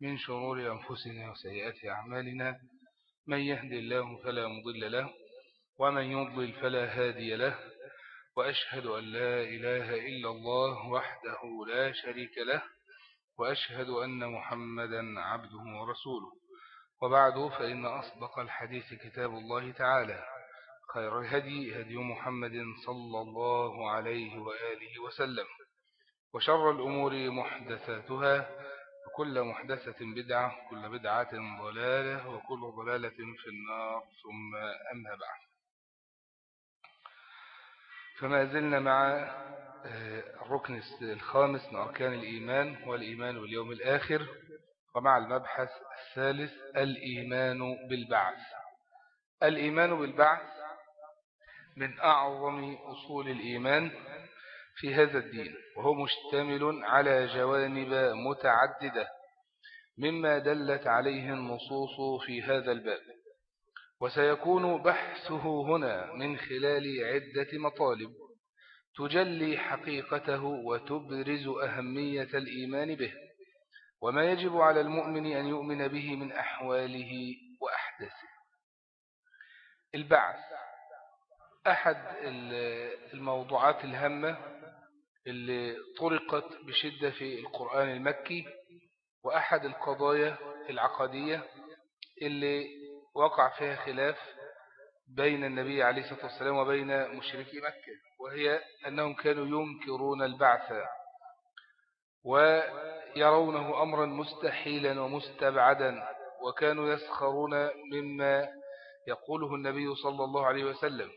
من شرور أنفسنا وسيئات أعمالنا من يهد الله فلا مضل له ومن يضلل فلا هادي له وأشهد أن لا إله إلا الله وحده لا شريك له وأشهد أن محمدا عبده ورسوله. وبعد فإن أصدق الحديث كتاب الله تعالى خير الهدي هدي محمد صلى الله عليه وآله وسلم وشر الأمور محدثاتها وكل محدثة بدعة وكل بدعة ضلالة وكل ضلالة في النار ثم أما بعد. فما زلنا مع آه، الركن الخامس من أركان الإيمان والإيمان باليوم الآخر ومع المبحث الثالث الإيمان بالبعث. الإيمان بالبعث من أعظم أصول الإيمان في هذا الدين وهو مشتمل على جوانب متعددة مما دلت عليه النصوص في هذا الباب. وسيكون بحثه هنا من خلال عدة مطالب تجلي حقيقته وتبرز أهمية الإيمان به وما يجب على المؤمن أن يؤمن به من أحواله وأحداثه. البعث. أحد الموضوعات الهامة اللي طرقت بشدة في القرآن المكي وأحد القضايا العقدية اللي وقع فيها خلاف بين النبي عليه الصلاة والسلام وبين مشركي مكة وهي أنهم كانوا ينكرون البعث ويرونه أمرا مستحيلا ومستبعدا وكانوا يسخرون مما يقوله النبي صلى الله عليه وسلم.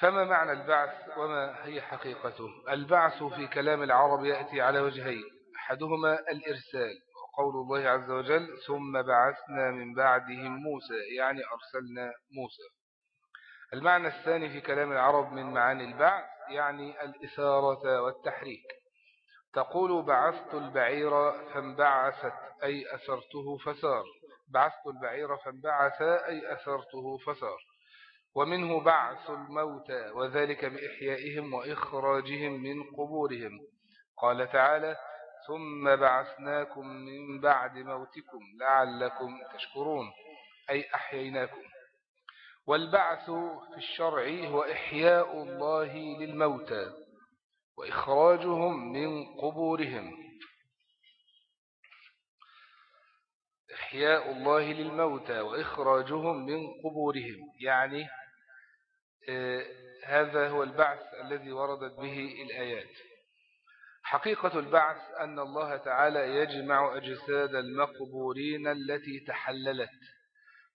فما معنى البعث وما هي حقيقته؟ البعث في كلام العرب يأتي على وجهين أحدهما الإرسال وقول الله عز وجل ثم بعثنا من بعدهم موسى يعني أرسلنا موسى. المعنى الثاني في كلام العرب من معاني البعث يعني الإثارة والتحريك. تقول بعثت البعير فانبعثت أي أثرته فسار. بعثت البعير فانبعث أي أثرته فسار. ومنه بعث الموتى وذلك بإحيائهم وإخراجهم من قبورهم. قال تعالى ثم بعثناكم من بعد موتكم لعلكم تشكرون. أي أحييناكم. والبعث في الشرع هو إحياء الله للموتى وإخراجهم من قبورهم. إحياء الله للموتى وإخراجهم من قبورهم. يعني هذا هو البعث الذي وردت به الآيات. حقيقة البعث أن الله تعالى يجمع أجساد المقبورين التي تحللت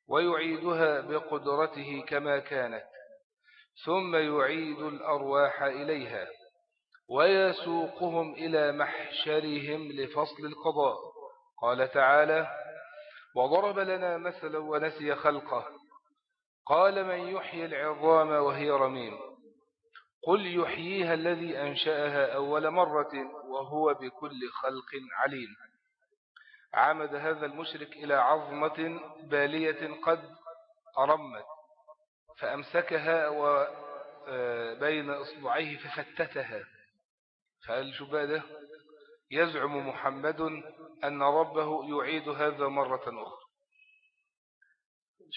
ويعيدها بقدرته كما كانت ثم يعيد الأرواح إليها ويسوقهم إلى محشرهم لفصل القضاء. قال تعالى وضرب لنا مثلا ونسي خلقه قال من يحيي العظام وهي رميم. قل يحييها الذي أنشأها أول مرة وهو بكل خلق عليم. عمد هذا المشرك إلى عظمة بالية قد أرمت فأمسكها آه، إصبعيه ففتتها. فقال شو ده؟ يزعم محمد أن ربه يعيد هذا مرة أخرى.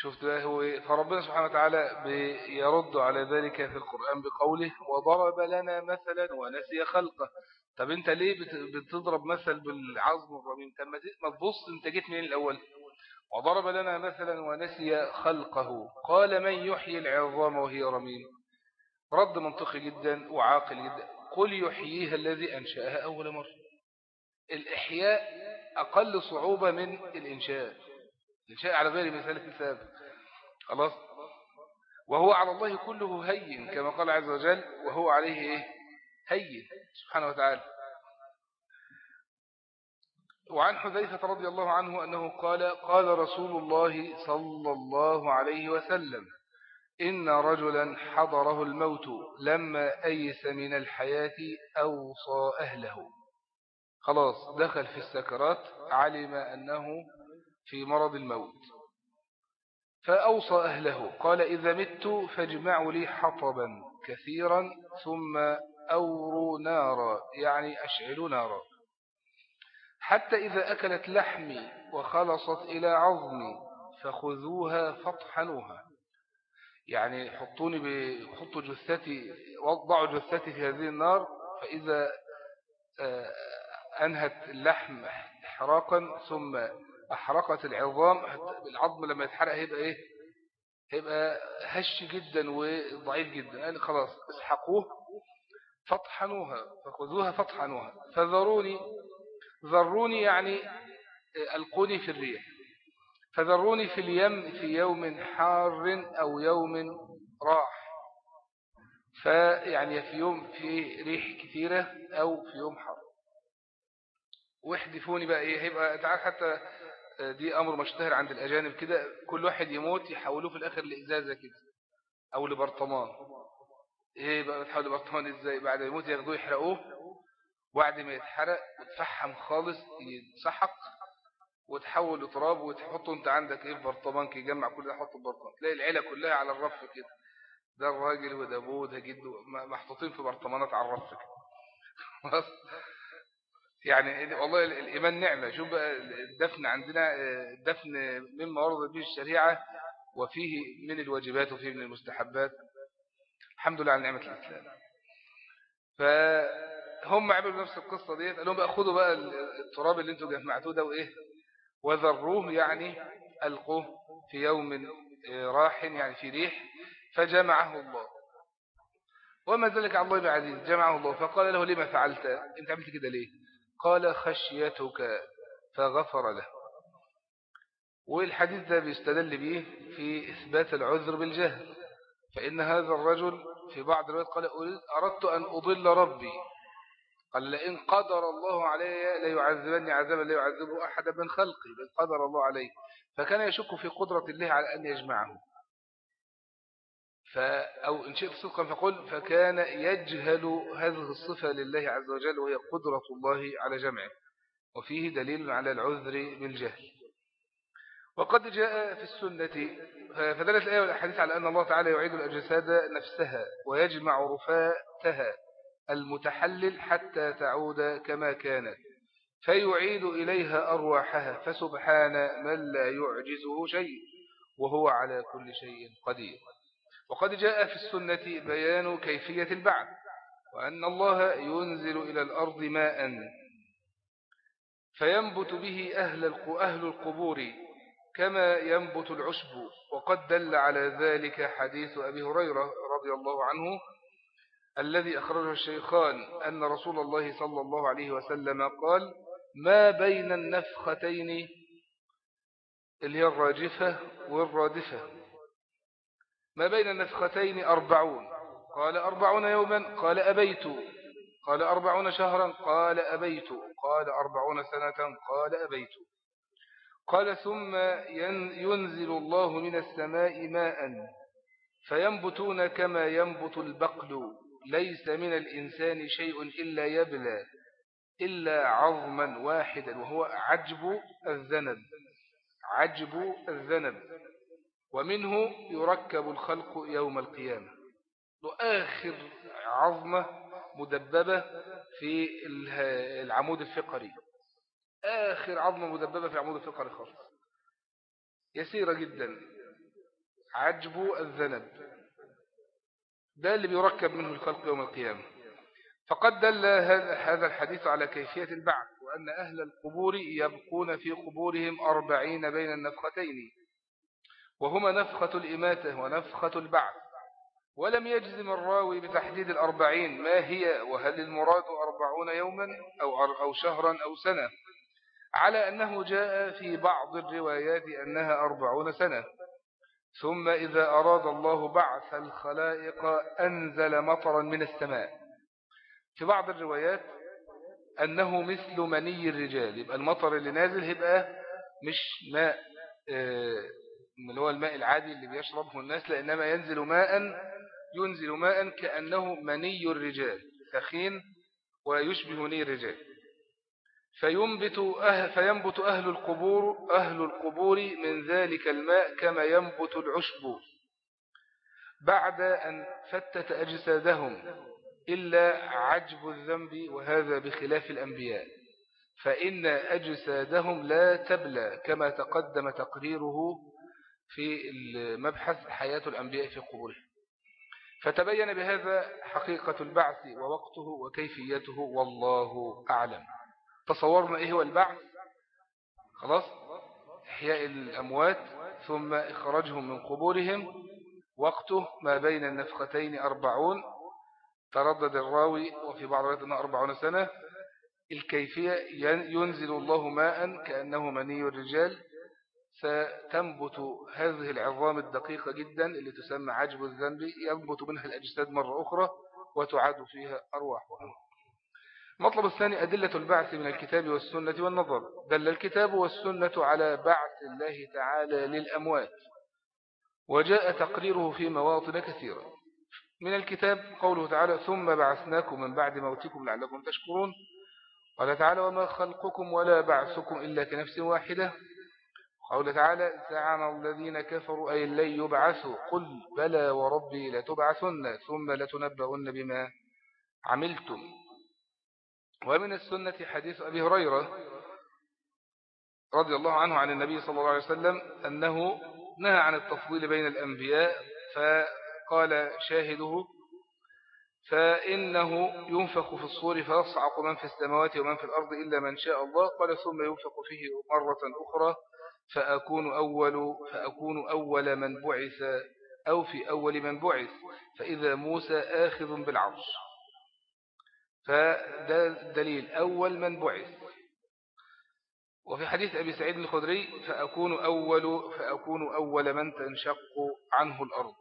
شفت بقى هو إيه. فربنا سبحانه وتعالى بيرد على ذلك في القرآن بقوله وضرب لنا مثلا ونسي خلقه. طب أنت ليه بتضرب مثل بالعظم الرميم؟ طب ما تبص أنت جيت من الأول؟ وضرب لنا مثلا ونسي خلقه. قال من يحيي العظام وهي رميم؟ رد منطقي جدا وعاقل جدا. قل يحييها الذي أنشأها أول مرة. الإحياء أقل صعوبة من الإنشاء. الإنشاء على غير مثال سابق خلاص؟ وهو على الله كله هين كما قال عز وجل وهو عليه إيه؟ هين سبحانه وتعالى. وعن حذيفة رضي الله عنه أنه قال قال رسول الله صلى الله عليه وسلم إن رجلا حضره الموت لما أيس من الحياة أوصى أهله. خلاص دخل في السكرات علم أنه في مرض الموت. فأوصى أهله قال إذا مت فاجمعوا لي حطبا كثيرا ثم أوروا نارا يعني أشعلوا نارا. حتى إذا أكلت لحمي وخلصت إلى عظمي فخذوها فاطحنوها. يعني حطوني بحطوا جثتي وضعوا جثتي في هذه النار فإذا آه، أنهت اللحم احراقا ثم أحرقت العظام العظم لما يتحرق هيبقى إيه؟ هيبقى هش جدا وضعيف جدا. قال خلاص اسحقوه فاطحنوها فخذوها فاطحنوها. فذروني ذروني يعني ألقوني في الريح. فذروني في اليم في يوم حار أو يوم راح. فيعني في يوم في ريح كثيرة أو في يوم حار واحدفوني بقى إيه؟ هيبقى تعال حتى دي أمر مشتهر عند الأجانب كده كل واحد يموت يحولوه في الآخر لإزازة كده أو لبرطمان. إيه بقى تحول لبرطمان إزاي؟ بعد يموت ياخدوه يحرقوه وبعد ما يتحرق وتفحم خالص يتسحق وتحول لتراب وتحطه أنت عندك إيه في برطمان يجمع كل ده حطه في برطمان. تلاقي العيلة كلها على الرف كده. ده الراجل وده أبوه ده جده محطوطين في برطمانات على الرف كده. يعني والله الإيمان نعمة. شوف بقى الدفن عندنا الدفن مما ورد به الشريعة وفيه من الواجبات وفيه من المستحبات. الحمد لله على نعمة الإسلام. فهم عملوا نفس القصة ديت قالوا بقى خدوا بقى التراب اللي أنتوا جمعتوه ده وإيه وذروه يعني ألقوه في يوم راح يعني في ريح فجمعه الله. وما ذلك على الله بعزيز جمعه الله. فقال له لما فعلت؟ انت عملت كده ليه؟ قال خشيتك فغفر له. والحديث ده بيستدل به في إثبات العذر بالجهل. فإن هذا الرجل في بعض الروايات قال أردت أن أضل ربي. قال لئن قدر الله علي ليعذبني عذابا لا يعذبه أحد من خلقي. بل قدر الله عليه. فكان يشك في قدرة الله على أن يجمعه. أو إن شئت صدقا فقل فكان يجهل هذه الصفة لله عز وجل وهي قدرة الله على جمعه وفيه دليل على العذر بالجهل. وقد جاء في السنة فدلت الآية والأحاديث على أن الله تعالى يعيد الأجساد نفسها ويجمع رفاتها المتحلل حتى تعود كما كانت فيعيد إليها أرواحها فسبحان من لا يعجزه شيء وهو على كل شيء قدير. وقد جاء في السنة بيان كيفية البعث وأن الله ينزل إلى الأرض ماء فينبت به أهل أهل القبور كما ينبت العشب. وقد دل على ذلك حديث أبي هريرة رضي الله عنه الذي أخرجه الشيخان أن رسول الله صلى الله عليه وسلم قال ما بين النفختين اللي هي الراجفة والرادفة؟ ما بين النفختين أربعون؟ قال أربعون يوما. قال أبيت. قال أربعون شهرا. قال أبيت. قال أربعون سنة. قال أبيت. قال ثم ينزل الله من السماء ماء فينبتون كما ينبت البقل. ليس من الإنسان شيء إلا يبلى إلا عظما واحدا وهو عجب الذنب. عجب الذنب. ومنه يركب الخلق يوم القيامة. وآخر عظمة مدببة في العمود الفقري. آخر عظمة مدببة في العمود الفقري خالص. يسيرة جدا. عجب الذنب. ده اللي بيركب منه الخلق يوم القيامة. فقد دل هذا الحديث على كيفية البعث وأن أهل القبور يبقون في قبورهم أربعين بين النفختين. وهما نفخة الإماتة ونفخة البعث. ولم يجزم الراوي بتحديد الأربعين ما هي وهل المراد أربعون يوما أو, أو شهرا أو سنة. على أنه جاء في بعض الروايات أنها أربعون سنة. ثم إذا أراد الله بعث الخلائق أنزل مطرا من السماء. في بعض الروايات أنه مثل مني الرجال. يبقى المطر اللي نازل يبقى مش ماء آه، اللي هو الماء العادي اللي بيشربه الناس لإنما ينزل ماء ينزل ماء كأنه مني الرجال ثخين ويشبه مني الرجال. فينبت أهل فينبت أهل القبور أهل القبور من ذلك الماء كما ينبت العشب. بعد أن فتت أجسادهم إلا عجب الذنب وهذا بخلاف الأنبياء. فإن أجسادهم لا تبلى كما تقدم تقريره في المبحث حياة الأنبياء في قبورهم. فتبين بهذا حقيقة البعث ووقته وكيفيته والله أعلم. تصورنا إيه هو البعث؟ خلاص؟ إحياء الأموات ثم إخراجهم من قبورهم وقته ما بين النفختين أربعون. تردد الراوي وفي بعض أنه أربعون سنة. الكيفية ينزل الله ماء كأنه مني الرجال ستنبت هذه العظام الدقيقة جدا اللي تسمى عجب الذنب. ينبت منها الأجساد مرة أخرى وتعاد فيها أرواحها. المطلب الثاني أدلة البعث من الكتاب والسنة والنظر. دل الكتاب والسنة على بعث الله تعالى للأموات وجاء تقريره في مواطن كثيرة. من الكتاب قوله تعالى ثم بعثناكم من بعد موتكم لعلكم تشكرون قال تعالى وما خلقكم ولا بعثكم إلا كنفس واحدة قال تعالى زعم الذين كفروا أي لن يبعثوا قل بلى وربي لتبعثن ثم لتنبؤن بما عملتم. ومن السنة حديث أبي هريرة رضي الله عنه عن النبي صلى الله عليه وسلم أنه نهى عن التفضيل بين الأنبياء فقال شاهده فإنه ينفخ في الصور فيصعق من في السماوات ومن في الأرض إلا من شاء الله. قال ثم ينفخ فيه مرة أخرى فأكون أول, فأكون أول من بعث أو في أول من بعث فإذا موسى آخذ بالعرش. فده دليل أول من بعث. وفي حديث أبي سعيد الخدري فأكون أول, فأكون أول من تنشق عنه الأرض.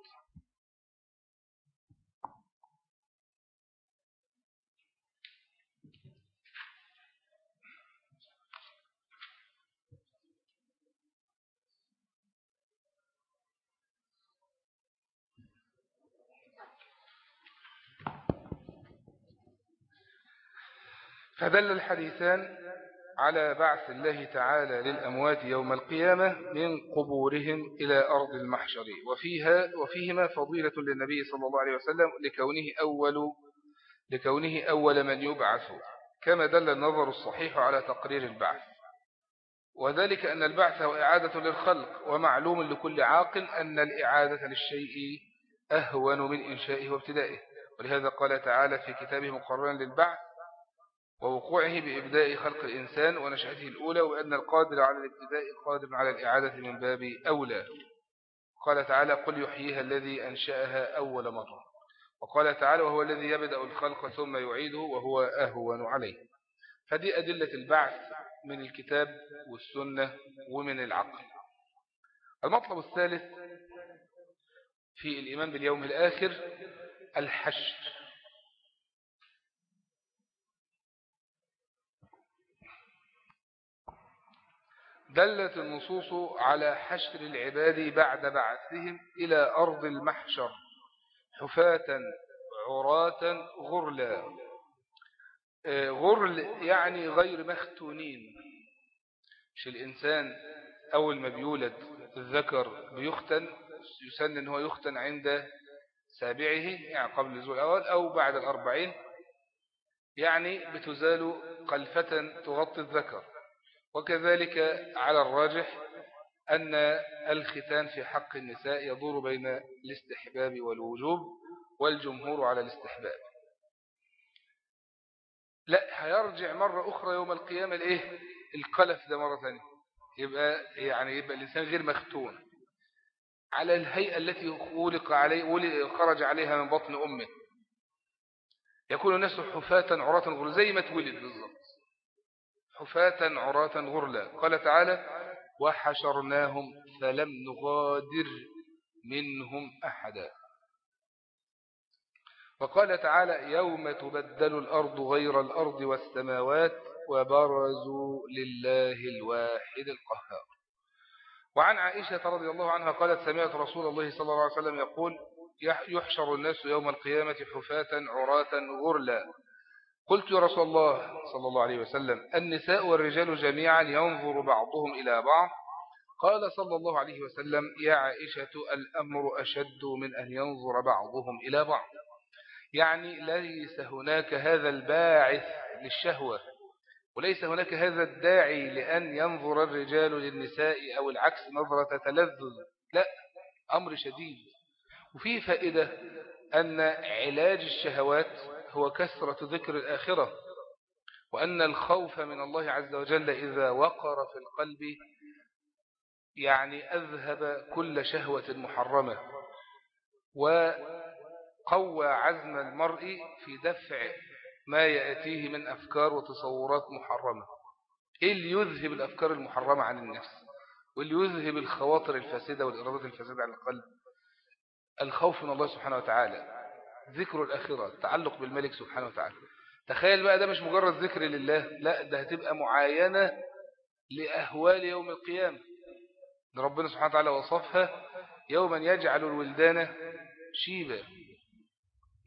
فدل الحديثان على بعث الله تعالى للأموات يوم القيامة من قبورهم إلى أرض المحشر. وفيها وفيهما فضيلة للنبي صلى الله عليه وسلم لكونه أول لكونه أول من يبعث كما دل النظر الصحيح على تقرير البعث. وذلك أن البعث هو إعادة للخلق ومعلوم لكل عاقل أن الإعادة للشيء أهون من إنشائه وابتدائه. ولهذا قال تعالى في كتابه مقررا للبعث ووقوعه بإبداء خلق الإنسان ونشأته الأولى وأن القادر على الابتداء قادر على الإعادة من باب أولى. قال تعالى قل يحييها الذي أنشأها أول مرة وقال تعالى وهو الذي يبدأ الخلق ثم يعيده وهو أهون عليه هذه أدلة البعث من الكتاب والسنة ومن العقل. المطلب الثالث في الإيمان باليوم الآخر الحشر. دلت النصوص على حشر العباد بعد بعثهم إلى أرض المحشر حفاة عراة غرلا. آه، غرل يعني غير مختونين. مش الإنسان أول ما بيولد الذكر بيختن يسن أنه هو يختن عند سابعه يعني قبل نزول الأول أو بعد الأربعين يعني بتزال قلفة تغطي الذكر. وكذلك على الراجح أن الختان في حق النساء يدور بين الاستحباب والوجوب والجمهور على الاستحباب. لا هيرجع مرة أخرى يوم القيامة الإيه القلف ده مرة ثانية. يبقى يعني يبقى الإنسان غير مختون. على الهيئة التي خلق عليه خرج عليها من بطن أمه. يكون الناس حفاة عراة زي ما تولد بالضبط حفاة عراة غرلا. قال تعالى وحشرناهم فلم نغادر منهم أحدا. وقال تعالى يوم تبدل الأرض غير الأرض والسماوات وبرزوا لله الواحد القهار. وعن عائشة رضي الله عنها قالت سمعت رسول الله صلى الله عليه وسلم يقول يحشر الناس يوم القيامة حفاة عراة غرلا. قلت يا رسول الله صلى الله عليه وسلم النساء والرجال جميعا ينظر بعضهم إلى بعض. قال صلى الله عليه وسلم يا عائشة الأمر أشد من أن ينظر بعضهم إلى بعض. يعني ليس هناك هذا الباعث للشهوة وليس هناك هذا الداعي لأن ينظر الرجال للنساء أو العكس نظرة تلذذ. لا أمر شديد. وفيه فائدة أن علاج الشهوات هو كثرة ذكر الآخرة وأن الخوف من الله عز وجل إذا وقر في القلب يعني أذهب كل شهوة محرمة وقوى عزم المرء في دفع ما يأتيه من أفكار وتصورات محرمة. إيه اللي يذهب الأفكار المحرمة عن النفس؟ واللي يذهب الخواطر الفاسدة والإرادات الفاسدة عن القلب؟ الخوف من الله سبحانه وتعالى. ذكر الآخرة التعلق بالملك سبحانه وتعالى. تخيل بقى ده مش مجرد ذكر لله لا ده هتبقى معاينة لأهوال يوم القيامة. ربنا سبحانه وتعالى وصفها يوما يجعل الولدان شيبا.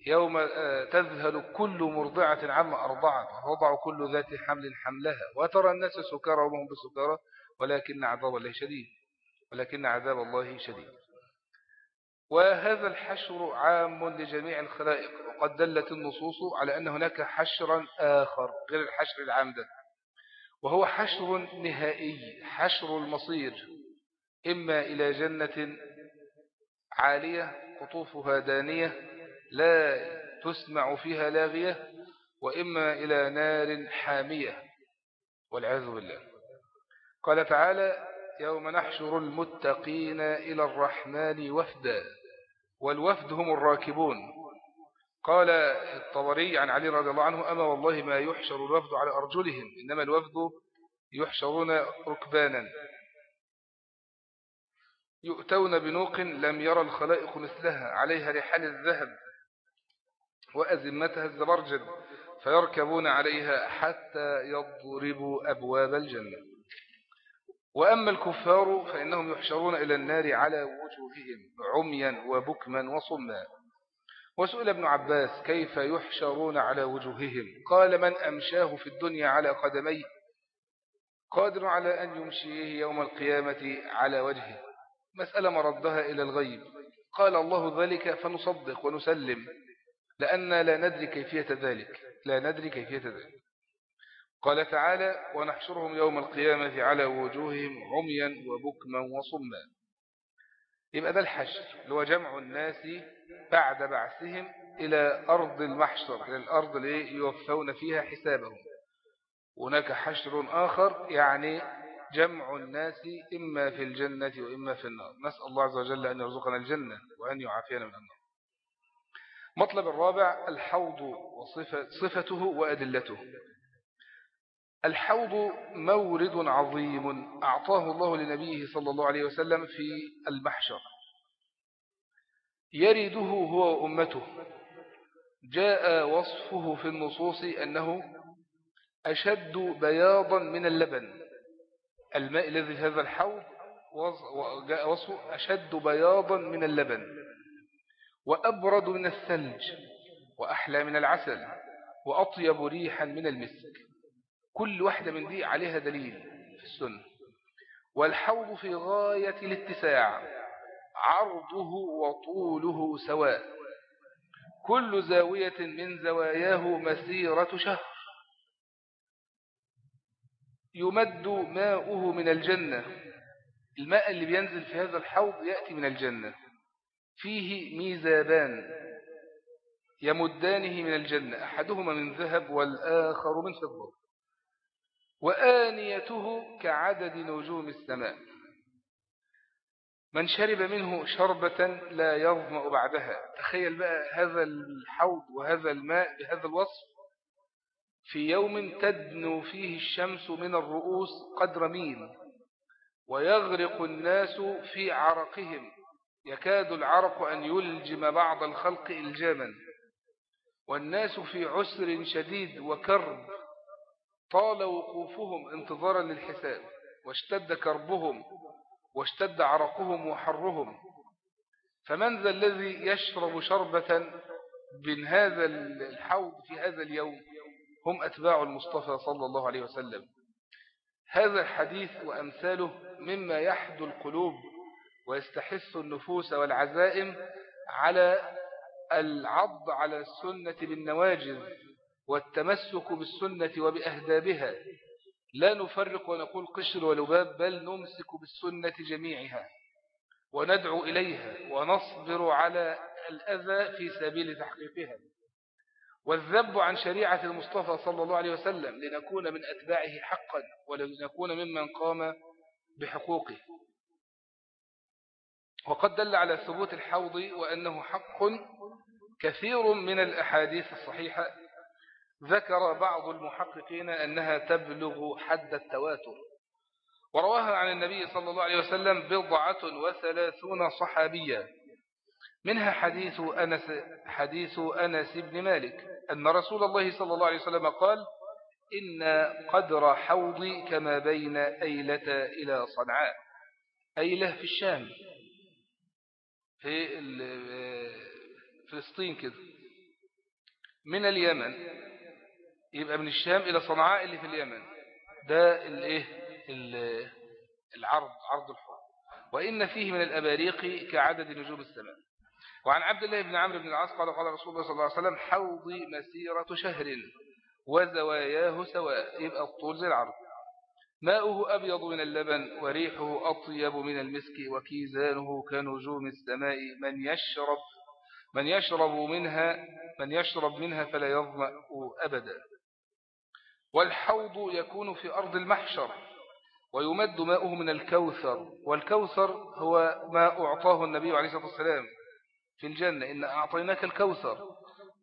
يوم آه، تذهل كل مرضعة عما أرضعت وضع كل ذات حمل حملها. وترى الناس سكارى وهم بسكارى ولكن عذاب الله شديد ولكن عذاب الله شديد. وهذا الحشر عام لجميع الخلائق وقد دلت النصوص على أن هناك حشرا آخر غير الحشر العام ده وهو حشر نهائي حشر المصير إما إلى جنة عالية قطوفها دانية لا تسمع فيها لاغية وإما إلى نار حامية والعياذ بالله. قال تعالى يوم نحشر المتقين إلى الرحمن وفدا. والوفد هم الراكبون. قال الطبري عن علي رضي الله عنه أما والله ما يحشر الوفد على أرجلهم إنما الوفد يحشرون ركبانا. يؤتون بنوق لم يرى الخلائق مثلها عليها رحال الذهب وأزمتها الزبرجد فيركبون عليها حتى يضربوا أبواب الجنة. وأما الكفار فإنهم يحشرون إلى النار على وجوههم عميا وبكما وصما. وسئل ابن عباس كيف يحشرون على وجوههم؟ قال من أمشاه في الدنيا على قدميه قادر على أن يمشيه يوم القيامة على وجهه. مسألة مردها إلى الغيب. قال الله ذلك فنصدق ونسلم لأن لا ندري كيفية ذلك لا ندري كيفية ذلك. قال تعالى ونحشرهم يوم القيامة على وجوههم عميا وبكما وصما. يبقى ده الحشر اللي هو جمع الناس بعد بعثهم إلى أرض المحشر إلى الأرض اللي يوفون فيها حسابهم. هناك حشر آخر يعني جمع الناس إما في الجنة وإما في النار. نسأل الله عز وجل أن يرزقنا الجنة وأن يعافينا من النار. مطلب الرابع الحوض وصفته وأدلته. الحوض مورد عظيم أعطاه الله لنبيه صلى الله عليه وسلم في المحشر. يرده هو وأمته. جاء وصفه في النصوص أنه أشد بياضا من اللبن. الماء الذي في هذا الحوض جاء وصفه أشد بياضا من اللبن. وأبرد من الثلج. وأحلى من العسل. وأطيب ريحا من المسك. كل واحدة من دي عليها دليل في السنة. والحوض في غاية الاتساع عرضه وطوله سواء. كل زاوية من زواياه مسيرة شهر. يمد ماؤه من الجنة. الماء اللي بينزل في هذا الحوض يأتي من الجنة. فيه ميزابان يمدانه من الجنة. أحدهما من ذهب والآخر من فضة. وآنيته كعدد نجوم السماء. من شرب منه شربة لا يظمأ بعدها. تخيل بقى هذا الحوض وهذا الماء بهذا الوصف. في يوم تدنو فيه الشمس من الرؤوس قدر ميل ويغرق الناس في عرقهم. يكاد العرق أن يلجم بعض الخلق إلجاما. والناس في عسر شديد وكرب. طال وقوفهم انتظارا للحساب واشتد كربهم واشتد عرقهم وحرهم. فمن ذا الذي يشرب شربة من هذا الحوض في هذا اليوم؟ هم أتباع المصطفى صلى الله عليه وسلم. هذا الحديث وأمثاله مما يحدو القلوب ويستحث النفوس والعزائم على العض على السنة بالنواجذ. والتمسك بالسنة وبأهدابها. لا نفرق ونقول قشر ولباب بل نمسك بالسنة جميعها. وندعو إليها ونصبر على الأذى في سبيل تحقيقها. والذب عن شريعة المصطفى صلى الله عليه وسلم لنكون من أتباعه حقا ولنكون ممن قام بحقوقه. وقد دل على ثبوت الحوض وأنه حق كثير من الأحاديث الصحيحة ذكر بعض المحققين أنها تبلغ حد التواتر. ورواها عن النبي صلى الله عليه وسلم بضعة وثلاثون صحابيا منها حديث أنس, حديث أنس بن مالك أن رسول الله صلى الله عليه وسلم قال إن قدر حوضي كما بين أيلة إلى صنعاء. أيلة في الشام. في فلسطين كده. من اليمن. يبقى من الشام إلى صنعاء اللي في اليمن. ده الايه العرض عرض الحوض وإن فيه من الأباريق كعدد نجوم السماء. وعن عبد الله بن عمرو بن العاص قال قال رسول الله صلى الله عليه وسلم حوضي مسيرة شهر وزواياه سواء. يبقى الطول زي العرض. ماؤه أبيض من اللبن وريحه أطيب من المسك وكيزانه كنجوم السماء. من يشرب من يشرب منها من يشرب منها فلا يظمأ أبدا. والحوض يكون في أرض المحشر ويمد ماؤه من الكوثر والكوثر هو ما أعطاه النبي عليه الصلاة والسلام في الجنة إن أعطيناك الكوثر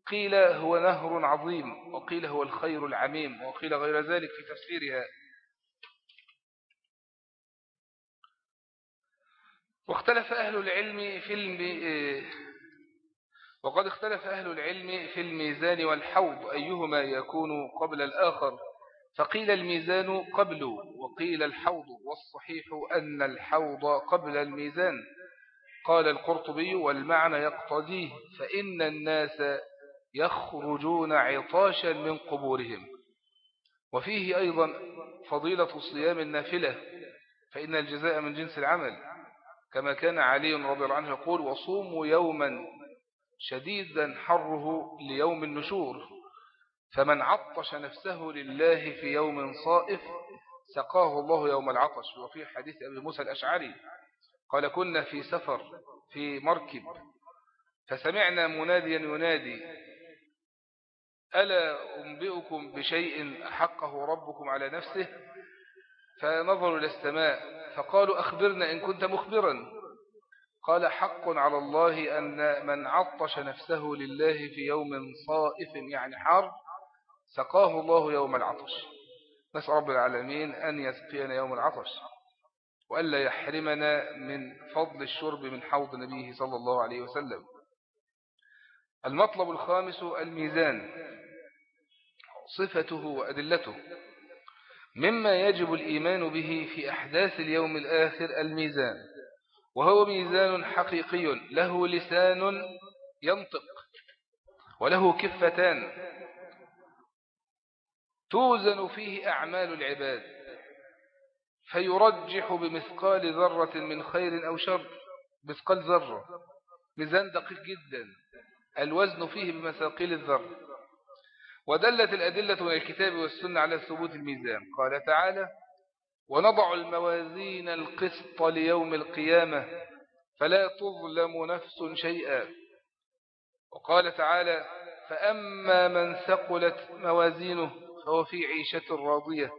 قيل هو نهر عظيم وقيل هو الخير العميم وقيل غير ذلك في تفسيرها واختلف أهل العلم في. وقد اختلف أهل العلم في الميزان والحوض أيهما يكون قبل الآخر. فقيل الميزان قبل وقيل الحوض والصحيح أن الحوض قبل الميزان. قال القرطبي والمعنى يقتضيه فإن الناس يخرجون عطاشا من قبورهم. وفيه أيضا فضيلة صيام النافلة فإن الجزاء من جنس العمل. كما كان علي رضي الله عنه يقول وصوموا يوما شديدا حره ليوم النشور فمن عطش نفسه لله في يوم صائف سقاه الله يوم العطش. وفي حديث أبي موسى الأشعري قال كنا في سفر في مركب فسمعنا مناديا ينادي ألا أنبئكم بشيء حقه ربكم على نفسه؟ فنظروا إلى السماء فقالوا أخبرنا إن كنت مخبرا. قال حق على الله أن من عطش نفسه لله في يوم صائف يعني حار سقاه الله يوم العطش. نسأل رب العالمين أن يسقينا يوم العطش وألا يحرمنا من فضل الشرب من حوض نبيه صلى الله عليه وسلم. المطلب الخامس الميزان صفته وأدلته. مما يجب الإيمان به في أحداث اليوم الآخر الميزان. وهو ميزان حقيقي له لسان ينطق وله كفتان. توزن فيه أعمال العباد فيرجح بمثقال ذرة من خير أو شر. مثقال ذرة ميزان دقيق جدا. الوزن فيه بمثاقيل الذر ودلت الأدلة من الكتاب والسنة على ثبوت الميزان. قال تعالى ونضع الموازين القسط ليوم القيامة فلا تظلم نفس شيئا. وقال تعالى فأما من ثقلت موازينه فهو في عيشة راضية.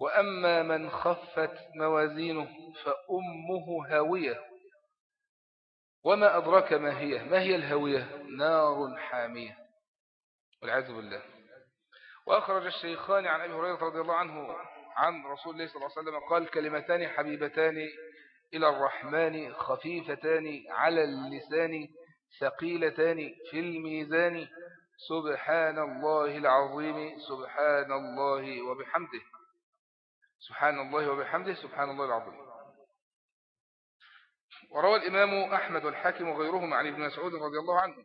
وأما من خفت موازينه فأمه هاوية. وما أدرك ما هي؟ ما هي الهاوية؟ نار حامية. والعياذ بالله. وأخرج الشيخان عن أبي هريرة رضي الله عنه عن رسول الله صلى الله عليه وسلم قال كلمتان حبيبتان إلى الرحمن خفيفتان على اللسان ثقيلتان في الميزان. سبحان الله العظيم سبحان الله وبحمده. سبحان الله وبحمده سبحان الله العظيم. وروى الإمام أحمد والحاكم وغيرهم عن ابن مسعود رضي الله عنه.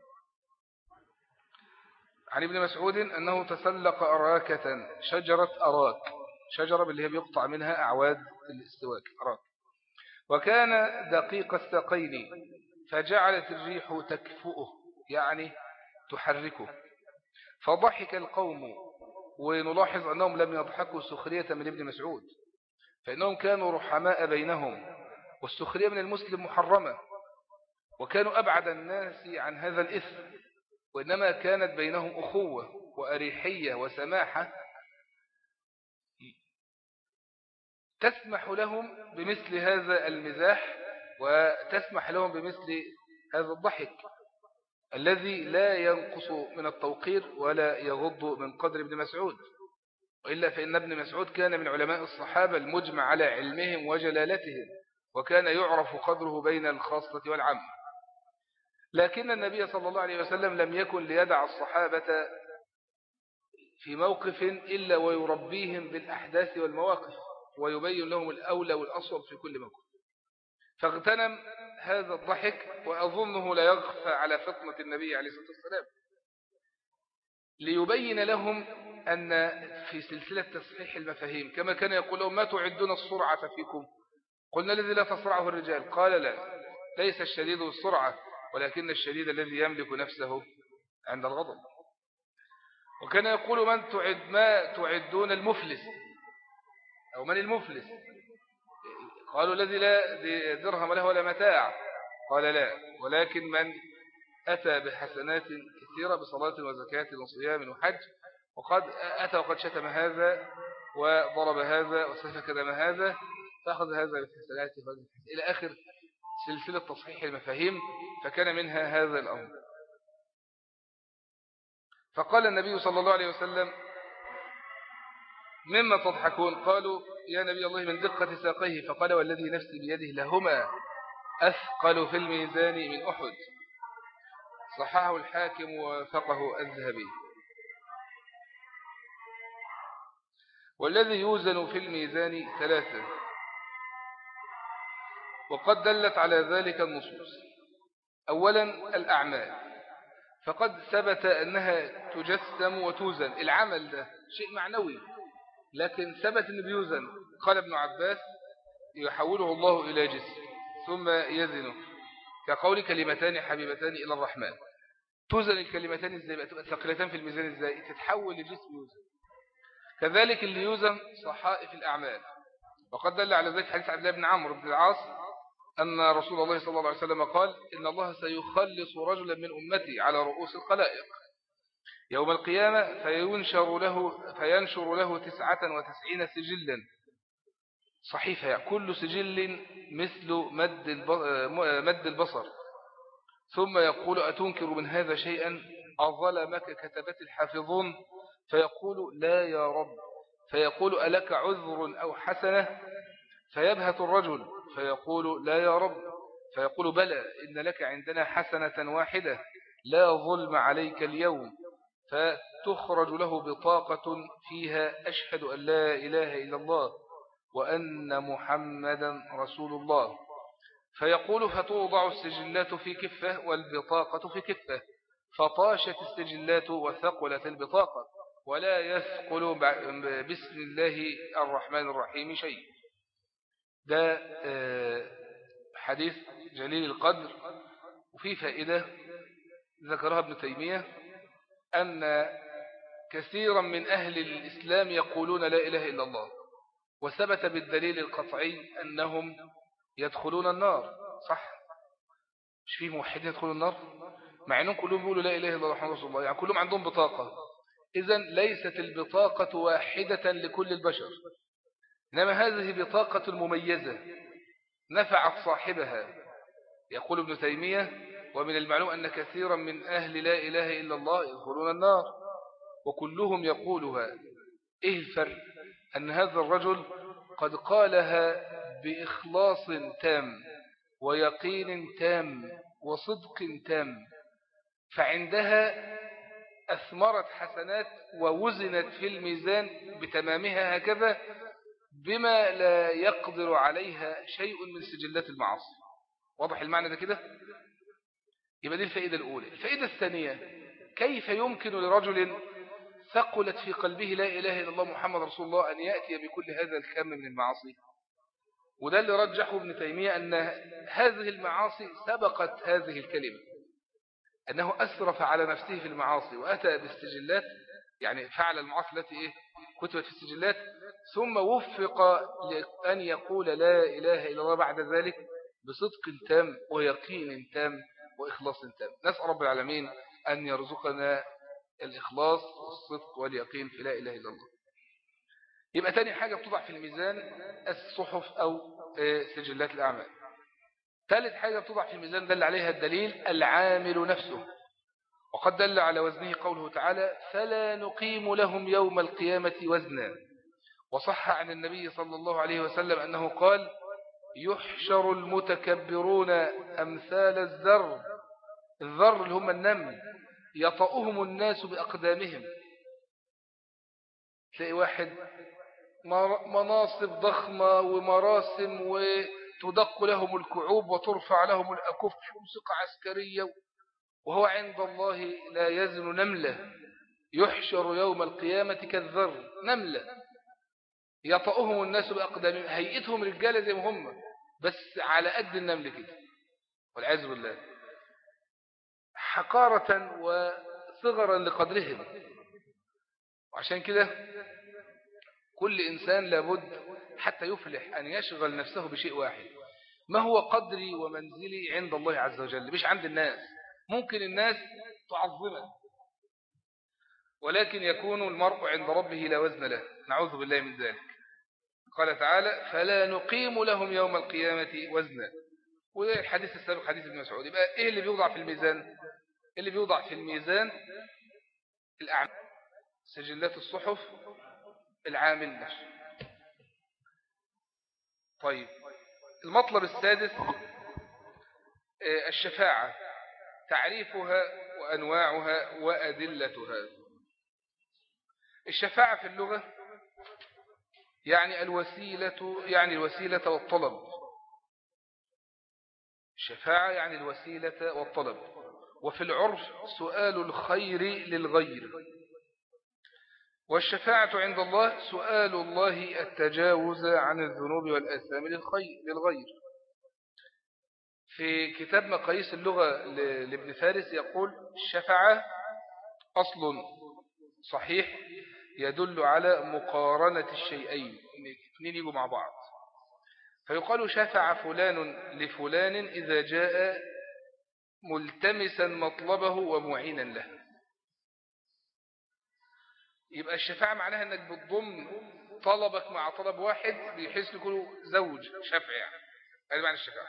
عن ابن مسعود أنه تسلق أراكة شجرة أراك. شجرة باللي هي بيقطع منها أعواد الاستواك. أراك وكان دقيق الساقين فجعلت الريح تكفؤه يعني تحركه. فضحك القوم ونلاحظ أنهم لم يضحكوا سخرية من ابن مسعود فإنهم كانوا رحماء بينهم والسخرية من المسلم محرمة وكانوا أبعد الناس عن هذا الإثم وإنما كانت بينهم أخوة وأريحية وسماحة تسمح لهم بمثل هذا المزاح وتسمح لهم بمثل هذا الضحك الذي لا ينقص من التوقير ولا يغض من قدر ابن مسعود. وإلا فإن ابن مسعود كان من علماء الصحابة المجمع على علمهم وجلالتهم وكان يعرف قدره بين الخاصة والعامة. لكن النبي صلى الله عليه وسلم لم يكن ليدع الصحابة في موقف إلا ويربيهم بالأحداث والمواقف. ويبين لهم الأولى والأصوب في كل موقف فاغتنم هذا الضحك وأظنه لا يغفى على فطنة النبي عليه الصلاة والسلام. ليبين لهم أن في سلسلة تصحيح المفاهيم كما كان يقول لهم ما تعدون السرعة فيكم؟ قلنا الذي لا تصرعه الرجال. قال لا ليس الشديد السرعة ولكن الشديد الذي يملك نفسه عند الغضب. وكان يقول من تعد ما تعدون المفلس؟ أو من المفلس؟ قالوا الذي لا درهم له ولا متاع. قال لا ولكن من أتى بحسنات كثيرة بصلاة وزكاة وصيام وحج وقد أتى وقد شتم هذا وضرب هذا وسفك دم هذا فأخذ هذا بالحسنات. إلى آخر سلسلة تصحيح المفاهيم فكان منها هذا الأمر. فقال النبي صلى الله عليه وسلم مما تضحكون؟ قالوا يا نبي الله من دقة ساقيه فقال والذي نفسي بيده لهما أثقل في الميزان من أحد. صححه الحاكم ووافقه الذهبي. والذي يوزن في الميزان ثلاثة. وقد دلت على ذلك النصوص. أولا الأعمال. فقد ثبت أنها تجسم وتوزن. العمل ده شيء معنوي. لكن ثبت أنه بيوزن. قال ابن عباس يحوله الله إلى جسم ثم يزنه. كقول كلمتان حبيبتان إلى الرحمن. توزن الكلمتان إزاي؟ بقى تبقى ثقلتان في الميزان إزاي؟ تتحول لجسم يوزن. كذلك اللي يوزن صحائف الأعمال. وقد دل على ذلك حديث عبد الله بن عمرو بن العاص أن رسول الله صلى الله عليه وسلم قال إن الله سيخلص رجلا من أمتي على رؤوس الخلائق. يوم القيامة فينشر له, فينشر له تسعة وتسعين سجلا. صحيفة يعني كل سجل مثل مد, البصر. ثم يقول أتنكر من هذا شيئا؟ أظلمك كتبت الحافظون؟ فيقول لا يا رب. فيقول ألك عذر أو حسنة؟ فيبهت الرجل. فيقول لا يا رب. فيقول بلى إن لك عندنا حسنة واحدة. لا ظلم عليك اليوم. فتخرج له بطاقة فيها أشهد أن لا إله إلا الله وأن محمدا رسول الله. فيقول فتوضع السجلات في كفة والبطاقة في كفة. فطاشت السجلات وثقلت البطاقة. ولا يثقل بسم الله الرحمن الرحيم شيء. ده آه، حديث جليل القدر. وفي فائدة ذكرها ابن تيمية. أن كثيرا من أهل الإسلام يقولون لا إله إلا الله وثبت بالدليل القطعي أنهم يدخلون النار. صح؟ مش في موحدين يدخلون النار؟ مع أنهم كلهم يقولوا لا إله إلا الله محمد رسول الله يعني كلهم عندهم بطاقة. إذا ليست البطاقة واحدة لكل البشر إنما هذه بطاقة مميزة نفعت صاحبها. يقول ابن تيمية ومن المعلوم أن كثيرا من أهل لا إله إلا الله يدخلون النار وكلهم يقولها إيه الفرق؟ أن هذا الرجل قد قالها بإخلاص تام ويقين تام وصدق تام فعندها أثمرت حسنات ووزنت في الميزان بتمامها هكذا بما لا يقدر عليها شيء من سجلات المعاصي. واضح المعنى ده كده؟ يبقى دي الفائدة الأولى. الفائدة الثانية كيف يمكن لرجل ثقلت في قلبه لا إله إلا الله محمد رسول الله أن يأتي بكل هذا الكم من المعاصي؟ وده اللي رجحه ابن تيمية أن هذه المعاصي سبقت هذه الكلمة. أنه أسرف على نفسه في المعاصي وأتى بالسجلات يعني فعل المعاصي التي إيه؟ كتبت في السجلات ثم وفق أن يقول لا إله إلا الله بعد ذلك بصدق تام ويقين تام. وإخلاص تام نسأل رب العالمين أن يرزقنا الإخلاص والصدق واليقين في لا إله إلا الله. يبقى تاني حاجة بتضع في الميزان الصحف أو آه، سجلات الأعمال. ثالث حاجة بتضع في الميزان دل عليها الدليل العامل نفسه. وقد دل على وزنه قوله تعالى فلا نقيم لهم يوم القيامة وزنا وصح عن النبي صلى الله عليه وسلم أنه قال يحشر المتكبرون أمثال الذر الذر اللي هم النمل يطأهم الناس بأقدامهم. تلاقي واحد مناصب ضخمة ومراسم وتدق لهم الكعوب وترفع لهم الأكف موسيقى عسكرية وهو عند الله لا يزن نملة. يحشر يوم القيامة كالذر نملة. يطأهم الناس بأقدامهم هيئتهم رجالة زي ما هم. بس على قد النمل كده والعياذ بالله. حقارة وصغرا لقدرهم. وعشان كده كل إنسان لابد حتى يفلح أن يشغل نفسه بشيء واحد. ما هو قدري ومنزلي عند الله عز وجل؟ مش عند الناس. ممكن الناس تعظمه. ولكن يكون المرء عند ربه لا وزن له. نعوذ بالله من ذلك. قال تعالى فلا نقيم لهم يوم القيامة وزنا. والحديث السابق حديث ابن مسعود. يبقى إيه اللي بيوضع في الميزان؟ اللي بيوضع في الميزان؟ الأعمال سجلات الصحف العامل نفسه. طيب المطلب السادس آه، الشفاعة. تعريفها وأنواعها وأدلتها. الشفاعة في اللغة يعني الوسيلة يعني الوسيلة والطلب. الشفاعة يعني الوسيلة والطلب. وفي العرف سؤال الخير للغير. والشفاعة عند الله سؤال الله التجاوز عن الذنوب والآثام للغير. في كتاب مقاييس اللغة لابن فارس يقول الشفاعة أصل صحيح يدل على مقارنة الشيئين اثنين يجوا مع بعض. فيقال شفع فلان لفلان إذا جاء ملتمسا مطلبه ومعينا له. يبقى الشفاعة معناها أنك بتضم طلبك مع طلب واحد بحيث يكونوا زوج شفع يعني. هذا معنى الشفاعة.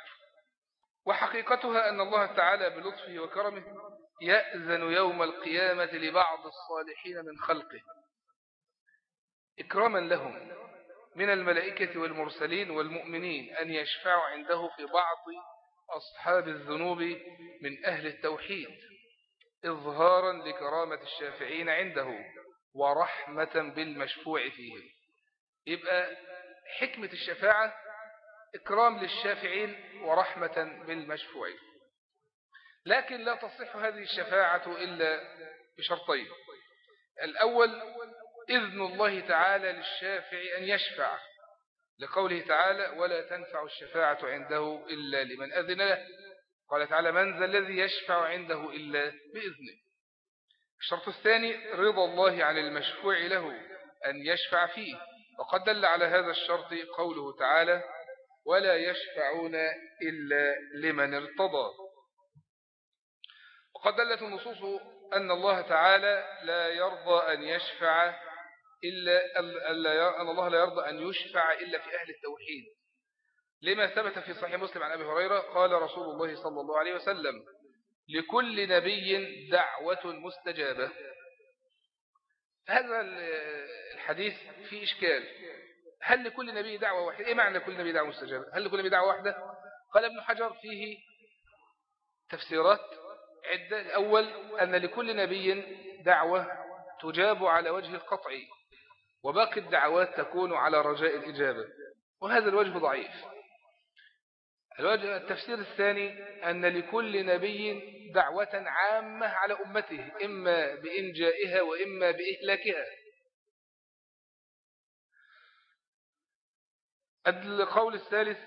وحقيقتها أن الله تعالى بلطفه وكرمه يأذن يوم القيامة لبعض الصالحين من خلقه. إكراما لهم من الملائكة والمرسلين والمؤمنين أن يشفعوا عنده في بعض أصحاب الذنوب من أهل التوحيد إظهارا لكرامة الشافعين عنده ورحمة بالمشفوع فيهم. يبقى حكمة الشفاعة إكرام للشافعين ورحمة بالمشفوع. لكن لا تصح هذه الشفاعة إلا بشرطين. الأول إذن الله تعالى للشافع أن يشفع لقوله تعالى ولا تنفع الشفاعة عنده إلا لمن أذن له. قال تعالى من ذا الذي يشفع عنده إلا بإذنه. الشرط الثاني رضا الله عن المشفوع له أن يشفع فيه. وقد دل على هذا الشرط قوله تعالى ولا يشفعون إلا لمن ارتضى. وقد دلت النصوص أن الله تعالى لا يرضى أن يشفع إلا أن الله لا يرضى أن يشفع إلا في أهل التوحيد. لما ثبت في صحيح مسلم عن أبي هريرة قال رسول الله صلى الله عليه وسلم لكل نبي دعوة مستجابة. هذا الحديث فيه إشكال. هل لكل نبي دعوة واحدة؟ إيه معنى كل نبي دعوة مستجابة؟ هل لكل نبي دعوة واحدة؟ قال ابن حجر فيه تفسيرات عدة. الأول أن لكل نبي دعوة تجاب على وجه القطع. وباقي الدعوات تكون على رجاء الإجابة. وهذا الوجه ضعيف. الوجه التفسير الثاني أن لكل نبي دعوة عامة على أمته إما بإنجائها وإما بإهلاكها. القول الثالث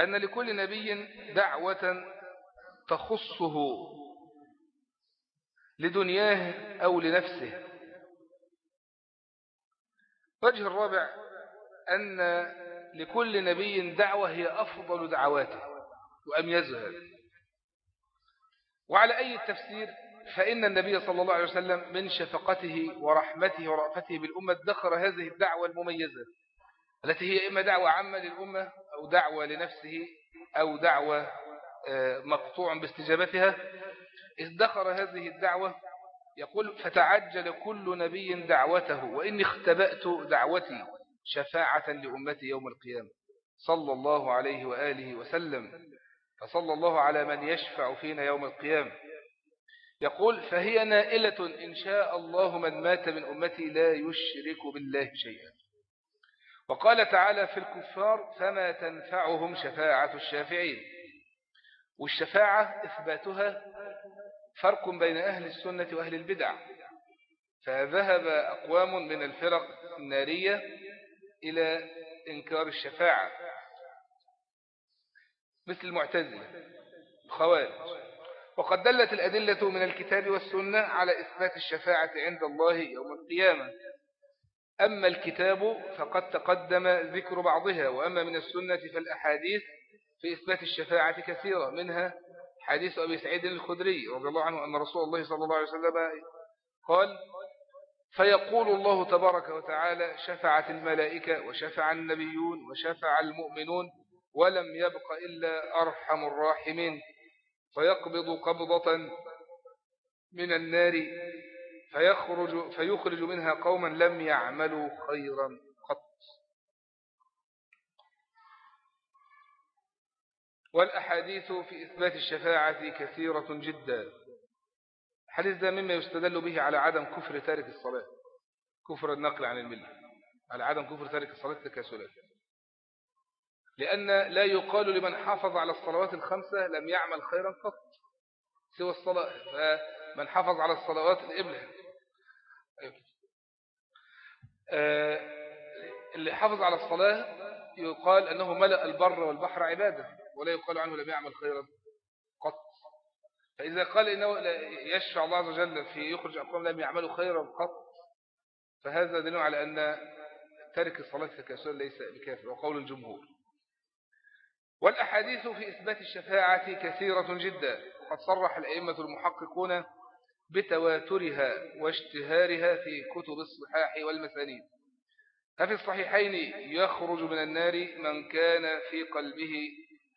أن لكل نبي دعوة تخصه لدنياه أو لنفسه. وجه الرابع أن لكل نبي دعوة هي أفضل دعواته وأميزها وعلى أي التفسير فإن النبي صلى الله عليه وسلم من شفقته ورحمته ورأفته بالأمة ادخر هذه الدعوة المميزة التي هي إما دعوة عامة للأمة أو دعوة لنفسه أو دعوة آه، مقطوع باستجابتها. ادخر هذه الدعوة يقول فتعجل كل نبي دعوته وإني اختبأت دعوتي شفاعة لأمتي يوم القيامة. صلى الله عليه وآله وسلم. فصلى الله على من يشفع فينا يوم القيامة. يقول فهي نائلة إن شاء الله من مات من أمتي لا يشرك بالله شيئا. وقال تعالى في الكفار فما تنفعهم شفاعة الشافعين. والشفاعة إثباتها فرق بين أهل السنة وأهل البدع. فذهب أقوام من الفرق النارية إلى إنكار الشفاعة. مثل المعتزلة خوارج وقد دلت الأدلة من الكتاب والسنة على إثبات الشفاعة عند الله يوم القيامة. أما الكتاب فقد تقدم ذكر بعضها وأما من السنة فالأحاديث في إثبات الشفاعة كثيرة منها حديث أبي سعيد الخدري رضي الله عنه أن رسول الله صلى الله عليه وسلم قال فيقول الله تبارك وتعالى شفعت الملائكة وشفع النبيون وشفع المؤمنون ولم يبق إلا أرحم الراحمين. فيقبض قبضة من النار فيخرج, فيخرج منها قوما لم يعملوا خيرا قط والأحاديث في إثبات الشفاعة كثيرة جدا. الحديث ده مما يستدل به على عدم كفر تارك الصلاة؟ كفر النقل عن الملة. على عدم كفر تارك الصلاة تكاسلات لأن لا يقال لمن حافظ على الصلوات الخمسة لم يعمل خيرا قط سوى الصلاة. فمن حافظ على الصلوات الإبلة. آه، اللي حافظ على الصلاة يقال أنه ملأ البر والبحر عبادة. ولا يقال عنه لم يعمل خيرا قط. فإذا قال إنه يشفع الله عز وجل في يخرج أقوام لم يعملوا خيرا قط فهذا دليل على أن ترك الصلاة كسول ليس بكافر وقول الجمهور. والأحاديث في إثبات الشفاعة كثيرة جدا وقد صرح الأئمة المحققون بتواترها واشتهارها في كتب الصحاح والمسانيد. ففي الصحيحين يخرج من النار من كان في قلبه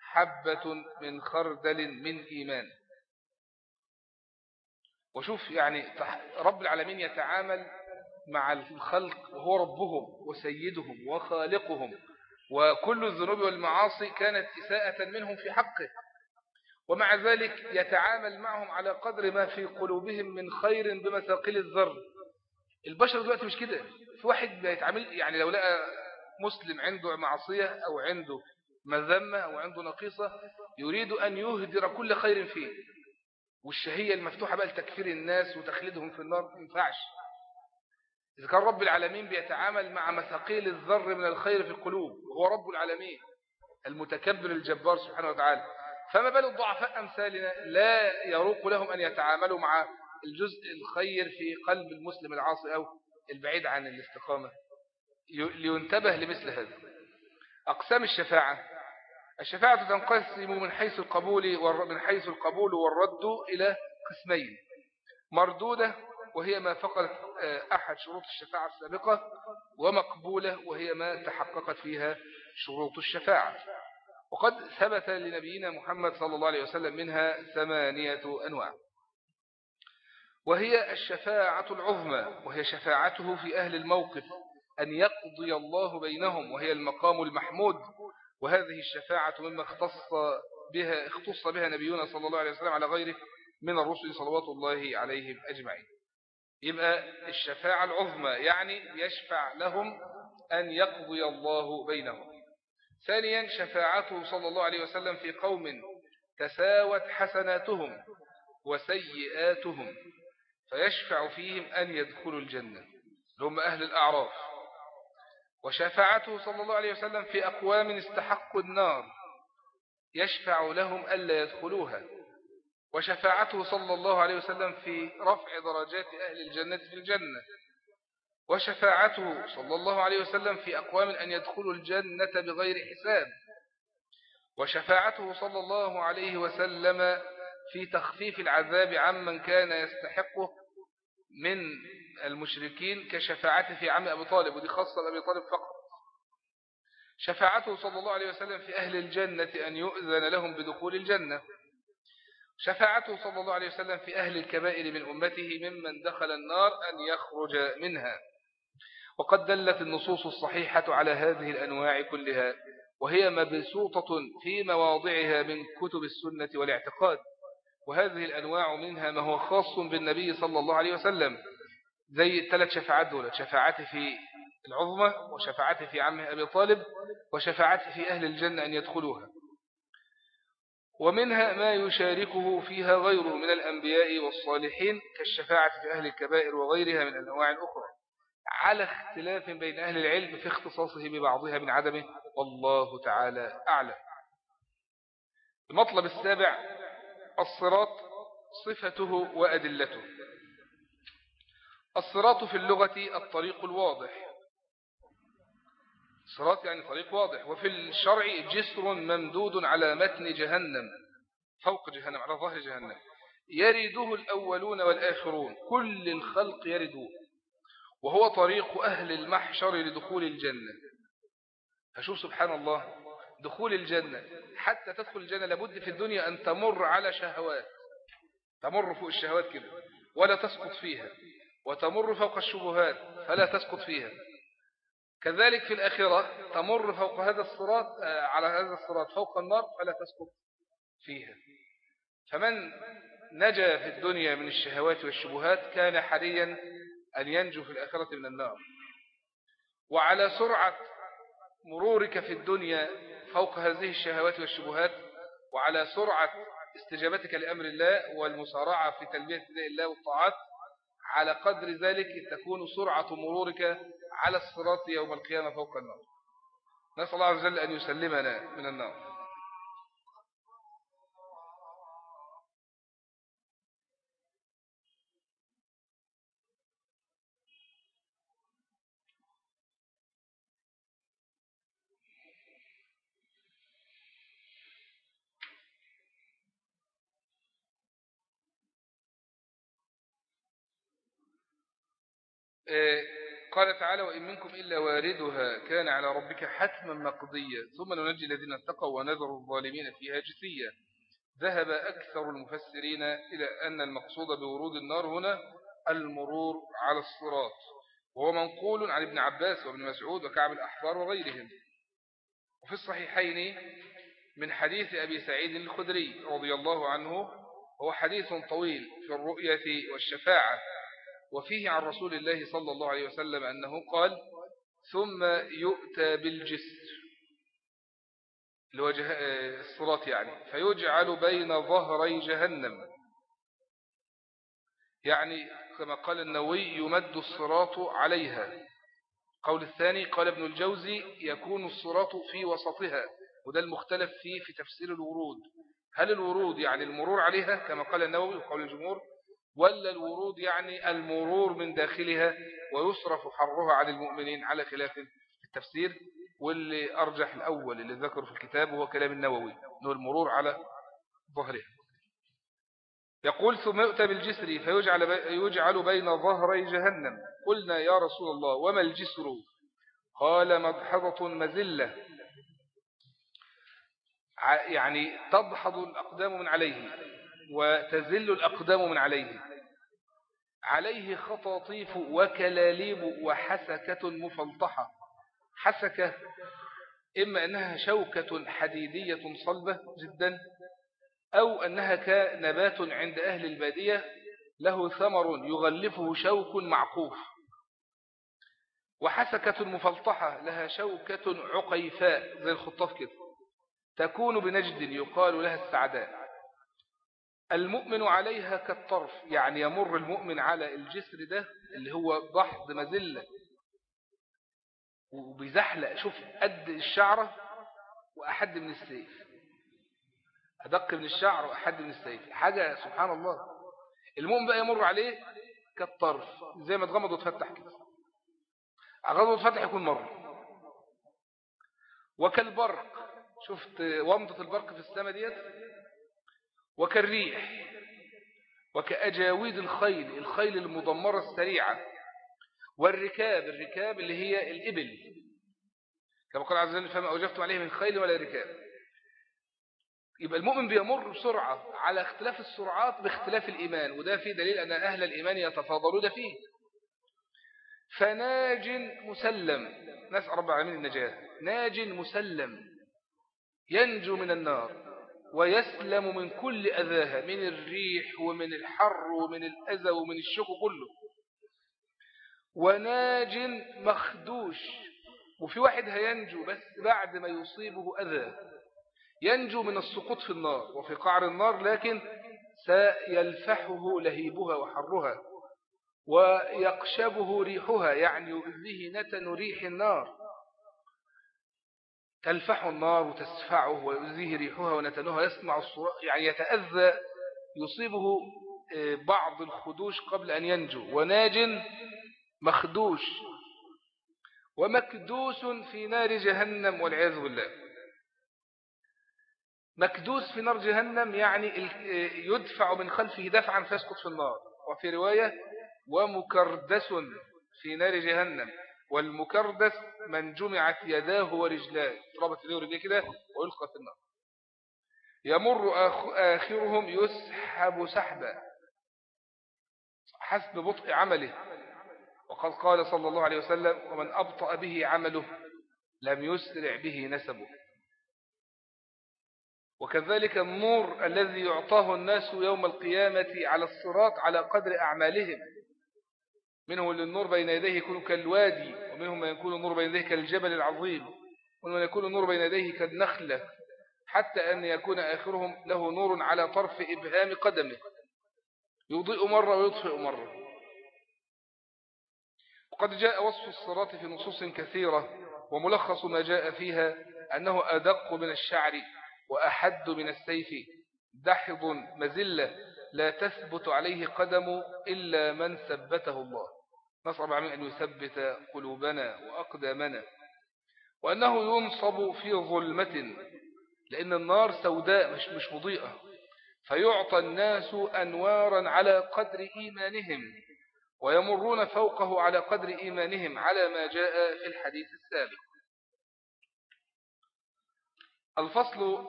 حبة من خردل من إيمان. وشوف يعني رب العالمين يتعامل مع الخلق وهو ربهم وسيدهم وخالقهم وكل الذنوب والمعاصي كانت إساءة منهم في حقه. ومع ذلك يتعامل معهم على قدر ما في قلوبهم من خير بمثاقل الذر. البشر دلوقتي مش كده؟ في واحد بيتعامل يعني لو لقى مسلم عنده معصية أو عنده مذمة أو عنده نقيصة يريد أن يهدر كل خير فيه. والشهية المفتوحة بقى لتكفير الناس وتخليدهم في النار ما ينفعش. إذا كان رب العالمين بيتعامل مع مثاقيل الذر من الخير في القلوب وهو رب العالمين المتكبر الجبار سبحانه وتعالى فما بال الضعفاء أمثالنا لا يروق لهم أن يتعاملوا مع الجزء الخير في قلب المسلم العاصي أو البعيد عن الاستقامة. لينتبه لمثل هذا. أقسام الشفاعة الشفاعة تنقسم من حيث القبول من حيث القبول والرد إلى قسمين. مردودة وهي ما فقدت آه، أحد شروط الشفاعة السابقة ومقبولة وهي ما تحققت فيها شروط الشفاعة. وقد ثبت لنبينا محمد صلى الله عليه وسلم منها ثمانية أنواع. وهي الشفاعة العظمى وهي شفاعته في أهل الموقف أن يقضي الله بينهم وهي المقام المحمود. وهذه الشفاعة مما اختص بها اختص بها نبينا صلى الله عليه وسلم على غيره من الرسل صلوات الله عليهم أجمعين. يبقى الشفاعة العظمى يعني يشفع لهم أن يقضي الله بينهم. ثانيا شفاعته صلى الله عليه وسلم في قوم تساوت حسناتهم وسيئاتهم فيشفع فيهم أن يدخلوا الجنة. هم أهل الأعراف. وشفاعته صلى الله عليه وسلم في أقوام استحقوا النار يشفع لهم ألا يدخلوها. وشفاعته صلى الله عليه وسلم في رفع درجات أهل الجنة في الجنة. وشفاعته صلى الله عليه وسلم في أقوام أن يدخلوا الجنة بغير حساب. وشفاعته صلى الله عليه وسلم في تخفيف العذاب عمن كان يستحقه من المشركين كشفاعته في عم أبي طالب ودي خاصة لأبي طالب فقط. شفاعته صلى الله عليه وسلم في أهل الجنة أن يؤذن لهم بدخول الجنة. شفاعته صلى الله عليه وسلم في أهل الكبائر من أمته ممن دخل النار أن يخرج منها. وقد دلت النصوص الصحيحة على هذه الأنواع كلها وهي مبسوطة في مواضعها من كتب السنة والاعتقاد. وهذه الأنواع منها ما هو خاص بالنبي صلى الله عليه وسلم. زي الثلاث شفاعات دول شفاعته في العظمى وشفاعته في عمه أبي طالب وشفاعته في أهل الجنة أن يدخلوها. ومنها ما يشاركه فيها غيره من الأنبياء والصالحين كالشفاعة في أهل الكبائر وغيرها من الأنواع الأخرى على اختلاف بين أهل العلم في اختصاصه ببعضها من عدمه. والله تعالى أعلم. المطلب السابع الصراط صفته وأدلته. الصراط في اللغة الطريق الواضح. صراط يعني طريق واضح. وفي الشرع جسر ممدود على متن جهنم فوق جهنم على ظهر جهنم. يرده الأولون والآخرون. كل الخلق يردوه وهو طريق أهل المحشر لدخول الجنة. فشوف سبحان الله دخول الجنة. حتى تدخل الجنة لابد في الدنيا أن تمر على شهوات. تمر فوق الشهوات كده ولا تسقط فيها. وتمر فوق الشبهات فلا تسقط فيها. كذلك في الآخرة تمر فوق هذا الصراط آه، على هذا الصراط فوق النار فلا تسقط فيها. فمن نجا في الدنيا من الشهوات والشبهات كان حريا أن ينجو في الآخرة من النار. وعلى سرعة مرورك في الدنيا فوق هذه الشهوات والشبهات وعلى سرعة استجابتك لأمر الله والمسارعة في تلبية الله والطاعات على قدر ذلك تكون سرعة مرورك على الصراط يوم القيامة فوق النار. نسأل الله عز وجل أن يسلمنا من النار. قال تعالى وإن منكم إلا واردها كان على ربك حتما مقضيا ثم ننجي الذين اتقوا ونذر الظالمين فيها جثيا ذهب أكثر المفسرين إلى أن المقصود بورود النار هنا المرور على الصراط. وهو منقول عن ابن عباس وابن مسعود وكعب الأحبار وغيرهم. وفي الصحيحين من حديث أبي سعيد الخدري رضي الله عنه هو حديث طويل في الرؤية والشفاعة. وفيه عن رسول الله صلى الله عليه وسلم أنه قال ثم يؤتى بالجسر. الوجه الصراط يعني. فيجعل بين ظهري جهنم. يعني كما قال النووي يمد الصراط عليها. قول الثاني قال ابن الجوزي يكون الصراط في وسطها. وده المختلف فيه في تفسير الورود. هل الورود يعني المرور عليها؟ كما قال النووي وقول الجمهور ولا الورود يعني المرور من داخلها ويصرف حرها عن المؤمنين على خلاف التفسير. واللي أرجح الأول اللي ذكر في الكتاب هو كلام النووي أنه المرور على ظهرها. يقول ثم يؤتى بالجسر فيجعل يجعل بين ظهري جهنم. قلنا يا رسول الله وما الجسر؟ قال مدحضة مزلة يعني تضحض الأقدام من عليه. وتزل الأقدام من عليه. عليه خطاطيف وكلاليب وحسكة مفلطحة. حسكة إما أنها شوكة حديدية صلبة جدا أو أنها كنبات عند أهل البادية له ثمر يغلفه شوك معقوف. وحسكة مفلطحة لها شوكة عقيفاء زي الخطاف كده. تكون بنجد يقال لها السعداء. المؤمن عليها كالطرف يعني يمر المؤمن على الجسر ده اللي هو ضحض مزلة. وبيزحلق شوف قد الشعرة وأحد من السيف. أدق من الشعر وأحد من السيف. حاجة سبحان الله. المؤمن بقى يمر عليه كالطرف زي ما تغمض وتفتح كده. أغمض وتفتح يكون مر. وكالبرق. شفت ومضة البرق في السماء ديت؟ وكالريح وكأجاويد الخيل الخيل المدمرة السريعة والركاب الركاب اللي هي الإبل. كما قال عز وجل فما أوجفتم عليه من خيل ولا ركاب. يبقى المؤمن بيمر بسرعة على اختلاف السرعات باختلاف الإيمان وده فيه دليل أن أهل الإيمان يتفاضلون فيه. فناج مسلم نسأل رب العالمين النجاة ناج مسلم ينجو من النار. ويسلم من كل أذاها من الريح ومن الحر ومن الأذى ومن الشك كله. وناج مخدوش. وفي واحد هينجو بس بعد ما يصيبه أذى. ينجو من السقوط في النار وفي قعر النار لكن سيلفحه لهيبها وحرها ويقشبه ريحها يعني يؤذيه نتن ريح النار. تلفح النار وتسفعه ويؤذيه ريحها ونتنها يسمع الصراخ يعني يتأذى يصيبه آه، بعض الخدوش قبل أن ينجو. وناج مخدوش. ومكدوس في نار جهنم والعياذ بالله. مكدوس في نار جهنم يعني آه، يدفع من خلفه دفعا فيسقط في النار. وفي رواية ومكردس في نار جهنم. والمكردس من جمعت يداه ورجلاه. ربط يديه ورجليه كده ويلقى في النار. يمر آخرهم يسحب سحبا. حسب بطء عمله. وقد قال صلى الله عليه وسلم ومن أبطأ به عمله لم يسرع به نسبه. وكذلك النور الذي يعطاه الناس يوم القيامة على الصراط على قدر أعمالهم. منهم اللي النور بين يديه يكون كالوادي ومنهم من يكون النور بين يديه كالجبل العظيم ومن يكون النور بين يديه كالنخلة حتى أن يكون آخرهم له نور على طرف إبهام قدمه. يضيء مرة ويطفئ مرة. وقد جاء وصف الصراط في نصوص كثيرة وملخص ما جاء فيها أنه أدق من الشعر وأحد من السيف دحض مزلة لا تثبت عليه قدم إلا من ثبته الله. نسأل الله أن يثبت قلوبنا وأقدامنا وأنه ينصب في ظلمة لأن النار سوداء مش, مش مضيئة. فيعطى الناس أنوارا على قدر إيمانهم ويمرون فوقه على قدر إيمانهم على ما جاء في الحديث السابق. الفصل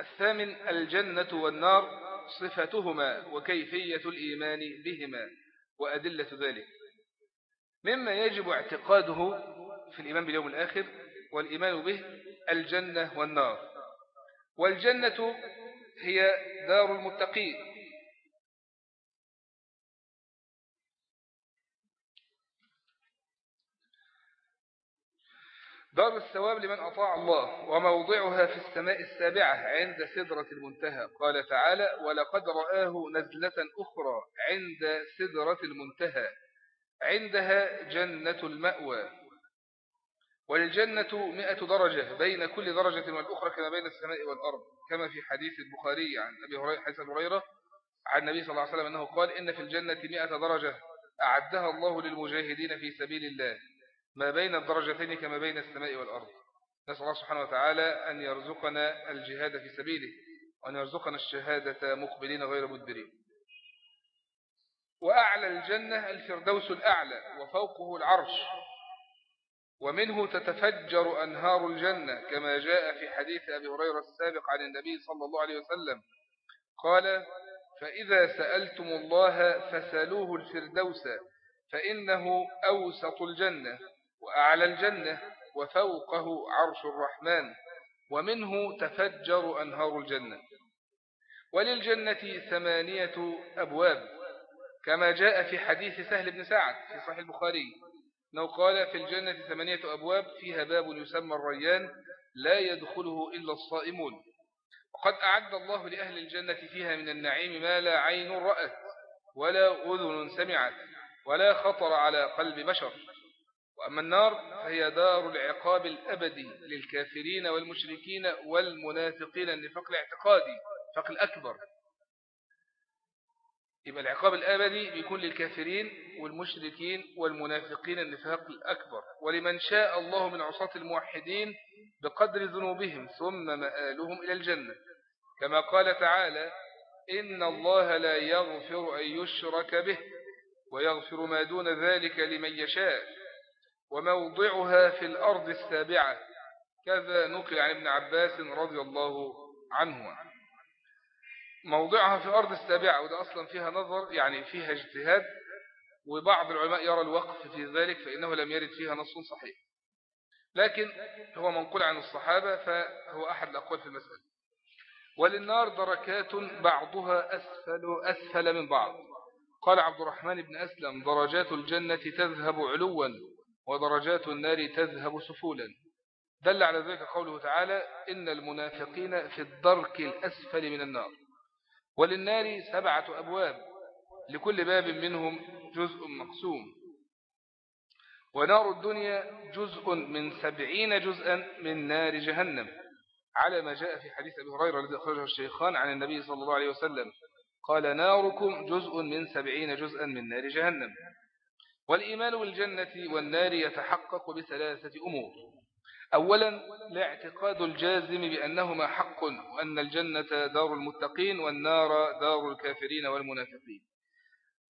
الثامن الجنة والنار صفتهما وكيفية الإيمان بهما وأدلة ذلك. مما يجب اعتقاده في الإيمان باليوم الآخر والإيمان به الجنة والنار. والجنة هي دار المتقين. دار الثواب لمن أطاع الله وموضعها في السماء السابعة عند سدرة المنتهى. قال تعالى ولقد رآه نزلة أخرى عند سدرة المنتهى. عندها جنة المأوى. والجنة مئة درجة بين كل درجة والأخرى كما بين السماء والأرض كما في حديث البخاري عن أبي هريرة حديث هريرة عن النبي صلى الله عليه وسلم أنه قال إن في الجنة مئة درجة أعدها الله للمجاهدين في سبيل الله ما بين الدرجتين كما بين السماء والأرض. نسأل الله سبحانه وتعالى أن يرزقنا الجهاد في سبيله وأن يرزقنا الشهادة مقبلين غير مدبرين. وأعلى الجنة الفردوس الأعلى وفوقه العرش. ومنه تتفجر أنهار الجنة كما جاء في حديث أبي هريرة السابق عن النبي صلى الله عليه وسلم. قال فإذا سألتم الله فسألوه الفردوس فإنه أوسط الجنة وأعلى الجنة وفوقه عرش الرحمن ومنه تفجر أنهار الجنة. وللجنة ثمانية أبواب. كما جاء في حديث سهل بن سعد في صحيح البخاري أنه قال في الجنة ثمانية أبواب فيها باب يسمى الريان لا يدخله إلا الصائمون. وقد أعد الله لأهل الجنة فيها من النعيم ما لا عين رأت ولا أذن سمعت ولا خطر على قلب بشر. وأما النار فهي دار العقاب الأبدي للكافرين والمشركين والمنافقين النفاق الاعتقادي النفاق الأكبر يبقى العقاب الأبدي بيكون للكافرين والمشركين والمنافقين النفاق الأكبر. ولمن شاء الله من عصاة الموحدين بقدر ذنوبهم ثم مآلهم إلى الجنة. كما قال تعالى إن الله لا يغفر أن يشرك به ويغفر ما دون ذلك لمن يشاء. وموضعها في الأرض السابعة. كذا نقل عن ابن عباس رضي الله عنه موضعها في الأرض السابعة وده أصلا فيها نظر يعني فيها اجتهاد وبعض العلماء يرى الوقف في ذلك فإنه لم يرد فيها نص صحيح. لكن هو منقول عن الصحابة فهو أحد الأقوال في المسألة. وللنار دركات بعضها أسفل, أسفل من بعض. قال عبد الرحمن بن أسلم درجات الجنة تذهب علوا ودرجات النار تذهب سفولا. دل على ذلك قوله تعالى إن المنافقين في الدرك الأسفل من النار. وللنار سبعة أبواب لكل باب منهم جزء مقسوم. ونار الدنيا جزء من سبعين جزءا من نار جهنم على ما جاء في حديث أبي هريرة الذي أخرجه الشيخان عن النبي صلى الله عليه وسلم. قال ناركم جزء من سبعين جزءا من نار جهنم. والإيمان بالجنة والنار يتحقق بثلاثة أمور. أولا لاعتقاد الجازم بأنهما حق وأن الجنة دار المتقين والنار دار الكافرين والمنافقين.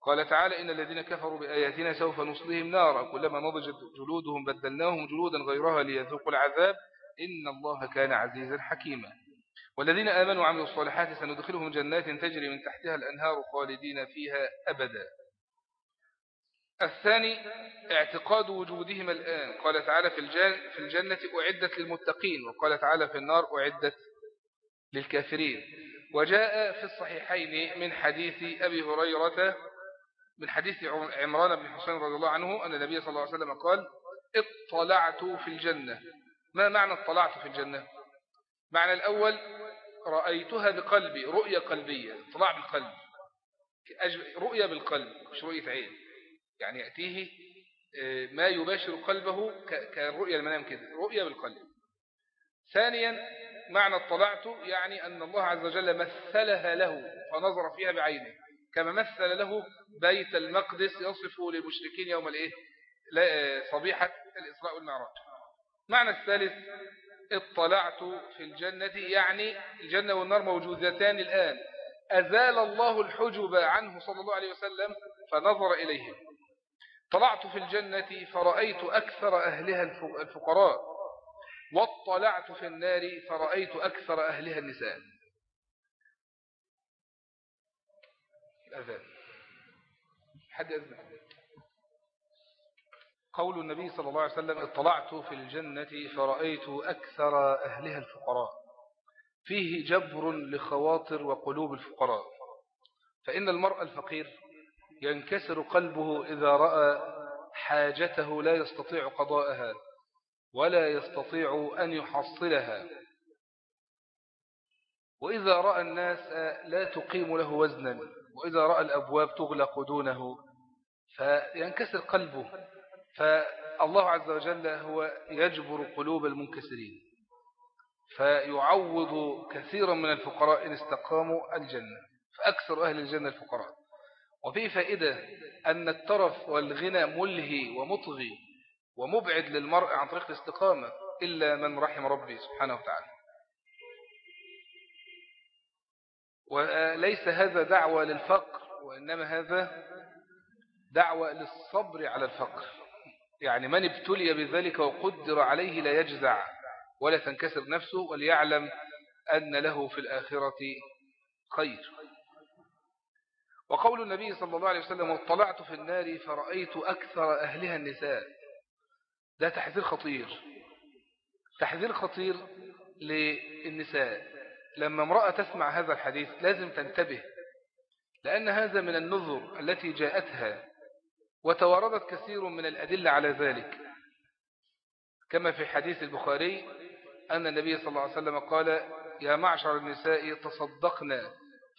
قال تعالى إن الذين كفروا بآياتنا سوف نصلهم نارا. كلما نضجت جلودهم بدلناهم جلودا غيرها ليذوقوا العذاب. إن الله كان عزيزا حكيما. والذين آمنوا وعملوا الصالحات سندخلهم جنات تجري من تحتها الأنهار خالدين فيها أبدا. الثاني اعتقاد وجودهم الآن. قال تعالى في, في الجنة أعدت للمتقين وقال تعالى في النار أعدت للكافرين. وجاء في الصحيحين من حديث أبي هريرة من حديث عمران بن حسين رضي الله عنه أن النبي صلى الله عليه وسلم قال اطلعت في الجنة. ما معنى اطلعت في الجنة؟ معنى الأول رأيتها بقلبي رؤية قلبية اطلاع بالقلب رؤية بالقلب مش رؤية عين. يعني يأتيه آه، ما يباشر قلبه كرؤية المنام كده رؤية بالقلب. ثانيا معنى اطلعت يعني أن الله عز وجل مثلها له فنظر فيها بعينه كما مثل له بيت المقدس يصفه للمشركين يوم الإيه؟ صبيحة الإسراء والمعراج. معنى الثالث اطلعت في الجنة يعني الجنة والنار موجودتان الآن. أزال الله الحجب عنه صلى الله عليه وسلم فنظر إليهم. طلعت في الجنة فرأيت أكثر أهلها الفقراء واطلعت في النار فرأيت أكثر أهلها النساء. الأذان. حد أذن قول النبي صلى الله عليه وسلم اطلعت في الجنة فرأيت أكثر أهلها الفقراء. فيه جبر لخواطر وقلوب الفقراء. فإن المرء الفقير ينكسر قلبه إذا رأى حاجته لا يستطيع قضاءها ولا يستطيع أن يحصلها. وإذا رأى الناس لا تقيم له وزنا وإذا رأى الأبواب تغلق دونه فينكسر قلبه. فالله عز وجل هو يجبر قلوب المنكسرين فيعوض كثيرا من الفقراء إن استقاموا الجنة فأكثر أهل الجنة الفقراء. وفي فائدة أن الترف والغنى ملهي ومطغي ومبعد للمرء عن طريق الاستقامة إلا من رحم ربي سبحانه وتعالى. وليس هذا دعوة للفقر وإنما هذا دعوة للصبر على الفقر. يعني من ابتلي بذلك وقدر عليه لا يجزع ولا تنكسر نفسه وليعلم أن له في الآخرة خير. وقول النبي صلى الله عليه وسلم واطلعت في النار فرأيت أكثر أهلها النساء. ده تحذير خطير. تحذير خطير للنساء. لما امرأة تسمع هذا الحديث لازم تنتبه لأن هذا من النذر التي جاءتها وتواردت كثير من الأدلة على ذلك. كما في حديث البخاري أن النبي صلى الله عليه وسلم قال يا معشر النساء تصدقنا.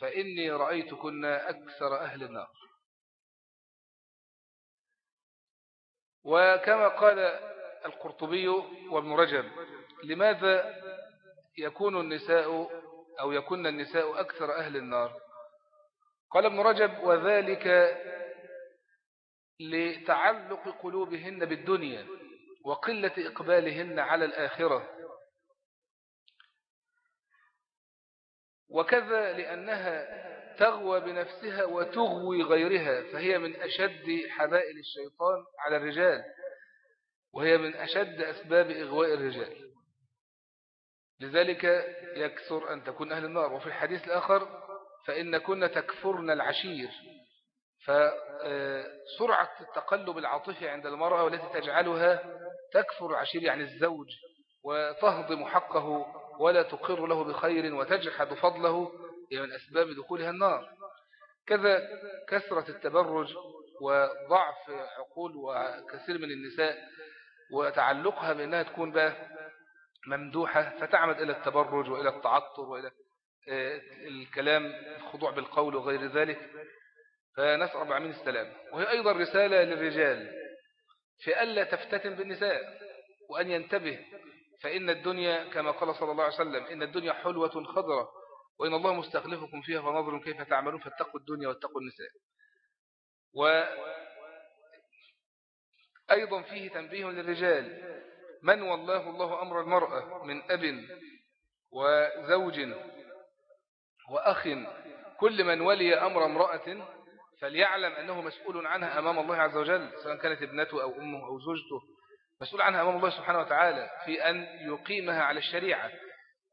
فإني رأيتكن أكثر أهل النار. وكما قال القرطبي وابن رجب لماذا يكون النساء أو يكون النساء أكثر أهل النار؟ قال ابن رجب وذلك لتعلق قلوبهن بالدنيا وقلة إقبالهن على الآخرة. وكذا لأنها تغوى بنفسها وتغوي غيرها فهي من أشد حبائل الشيطان على الرجال وهي من أشد أسباب إغواء الرجال. لذلك يكثر أن تكون أهل النار. وفي الحديث الآخر فإن كنا تكفرن العشير فسرعة التقلب العاطفي عند المرأة والتي تجعلها تكفر العشير يعني الزوج وتهضم حقه ولا تقر له بخير وتجحد فضله هي من أسباب دخولها النار. كذا كثرة التبرج وضعف عقول وكثير من النساء وتعلقها بأنها تكون بقى ممدوحة فتعمد إلى التبرج وإلى التعطر وإلى آه، الكلام الخضوع بالقول وغير ذلك. فنسأل رب العالمين السلام. وهي أيضا رسالة للرجال في ألا تفتتن بالنساء وأن ينتبه فإن الدنيا كما قال صلى الله عليه وسلم إن الدنيا حلوة خضرة وإن الله مستخلفكم فيها فنظر كيف تعملون فاتقوا الدنيا واتقوا النساء. وأيضا فيه تنبيه للرجال من والله الله أمر المرأة من أب وزوج وأخ كل من ولي أمر امرأة فليعلم أنه مسؤول عنها أمام الله عز وجل سواء كانت ابنته أو أمه أو زوجته. مسؤول عنها أمام الله سبحانه وتعالى في أن يقيمها على الشريعة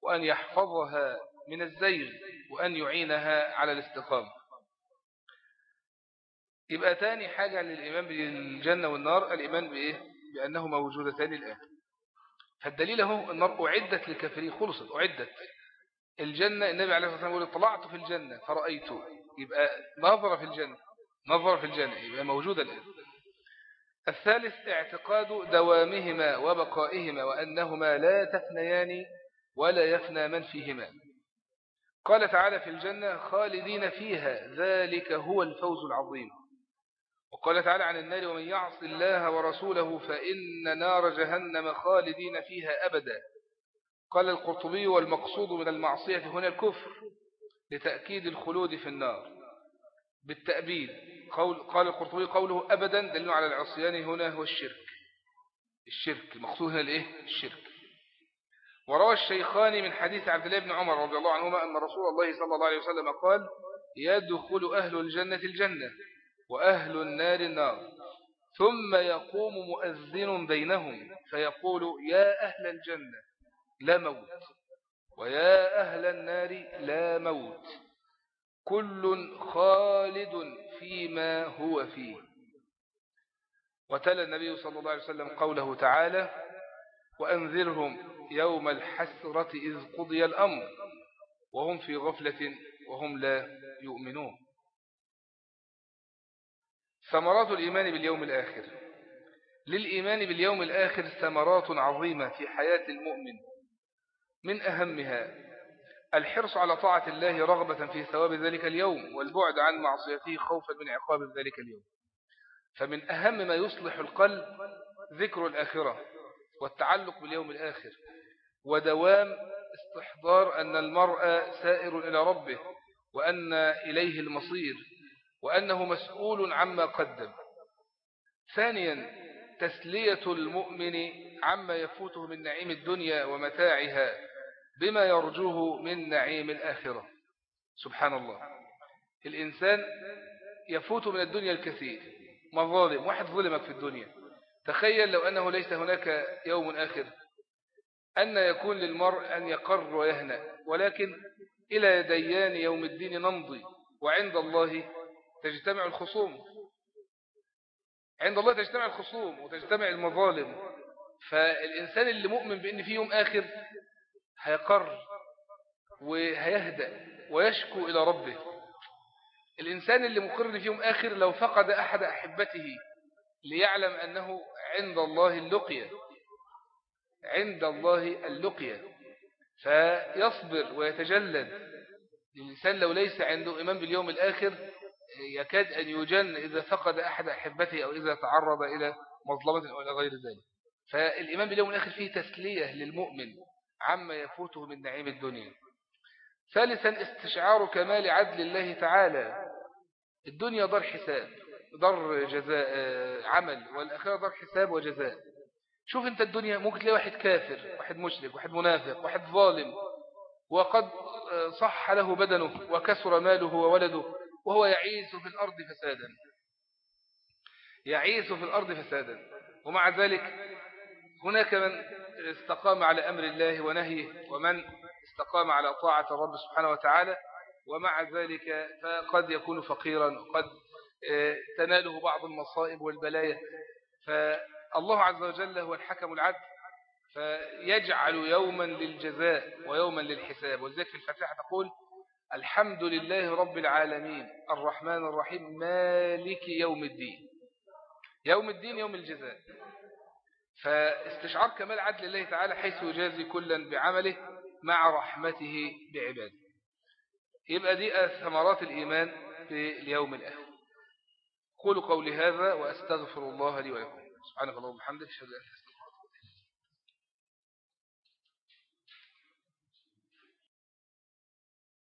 وأن يحفظها من الزيغ وأن يعينها على الاستقامة. يبقى تاني حاجة للإيمان بالجنة والنار الإيمان بإيه؟ بأنه موجودتان الآن. فالدليل هو النار أعدت للكافرين خلصت أعدت. الجنة النبي عليه الصلاة والسلام يقول طلعت في الجنة فرأيته. يبقى نظر في الجنة نظر في الجنة يبقى موجودة الآن. الثالث اعتقاد دوامهما وبقائهما وأنهما لا تفنيان ولا يفنى من فيهما. قال تعالى في الجنة خالدين فيها ذلك هو الفوز العظيم. وقال تعالى عن النار ومن يعص الله ورسوله فإن نار جهنم خالدين فيها أبدا. قال القرطبي والمقصود من المعصية هنا الكفر لتأكيد الخلود في النار. بالتأبيد قول قال القرطبي قوله أبدا دليل على العصيان هنا هو الشرك. الشرك المقصود هنا الإيه؟ الشرك. وروى الشيخان من حديث عبد الله بن عمر رضي الله عنهما أن رسول الله صلى الله عليه وسلم قال يدخل أهل الجنة الجنة وأهل النار النار ثم يقوم مؤذن بينهم فيقول يا أهل الجنة لا موت ويا أهل النار لا موت. كل خالد فيما هو فيه. وتلا النبي صلى الله عليه وسلم قوله تعالى وأنذرهم يوم الحسرة إذ قضي الأمر وهم في غفلة وهم لا يؤمنون. ثمرات الإيمان باليوم الآخر. للإيمان باليوم الآخر ثمرات عظيمة في حياة المؤمن. من أهمها الحرص على طاعة الله رغبة في ثواب ذلك اليوم والبعد عن معصيته خوفا من عقاب ذلك اليوم. فمن أهم ما يصلح القلب ذكر الآخرة والتعلق باليوم الآخر ودوام استحضار أن المرء سائر إلى ربه وأن إليه المصير وأنه مسؤول عما قدم. ثانيا تسلية المؤمن عما يفوته من نعيم الدنيا ومتاعها. بما يرجوه من نعيم الآخرة. سبحان الله. الإنسان يفوت من الدنيا الكثير. مظالم واحد ظلمك في الدنيا. تخيل لو أنه ليس هناك يوم آخر. أن يكون للمرء أن يقر ويهنأ. ولكن إلى ديان يوم الدين نمضي. وعند الله تجتمع الخصوم. عند الله تجتمع الخصوم وتجتمع المظالم. فالإنسان اللي مؤمن بأن في يوم آخر هيقر وهيهدأ ويشكو إلى ربه. الإنسان اللي مقر في يوم آخر لو فقد أحد أحبته ليعلم أنه عند الله اللقية عند الله اللقية. فيصبر ويتجلد. الإنسان لو ليس عنده إيمان باليوم الآخر يكاد أن يجن إذا فقد أحد أحبته أو إذا تعرض إلى مظلمة ولا غير ذلك. فالإيمان باليوم الآخر فيه تسلية للمؤمن. عما يفوته من نعيم الدنيا. ثالثا استشعار كمال عدل الله تعالى. الدنيا دار حساب دار جزاء عمل والآخرة دار حساب وجزاء. شوف أنت الدنيا ممكن تلاقي واحد كافر واحد مشرك واحد منافق واحد ظالم وقد صح له بدنه وكسر ماله وولده وهو يعيش في الأرض فسادا. يعيش في الأرض فسادا. ومع ذلك هناك من استقام على أمر الله ونهيه ومن استقام على طاعة الرب سبحانه وتعالى ومع ذلك فقد يكون فقيرا وقد آه، تناله بعض المصائب والبلايا. فالله عز وجل هو الحكم العدل فيجعل يوما للجزاء ويوما للحساب. ولذلك في الفتاحة تقول الحمد لله رب العالمين الرحمن الرحيم مالك يوم الدين. يوم الدين يوم الجزاء. فاستشعار كمال عدل الله تعالى حيث يجازي كلا بعمله مع رحمته بعباده. يبقى دي ثمرات الإيمان في اليوم الآخر. قولوا قولي هذا وأستغفر الله لي ولكم. سبحانك اللهم وبحمدك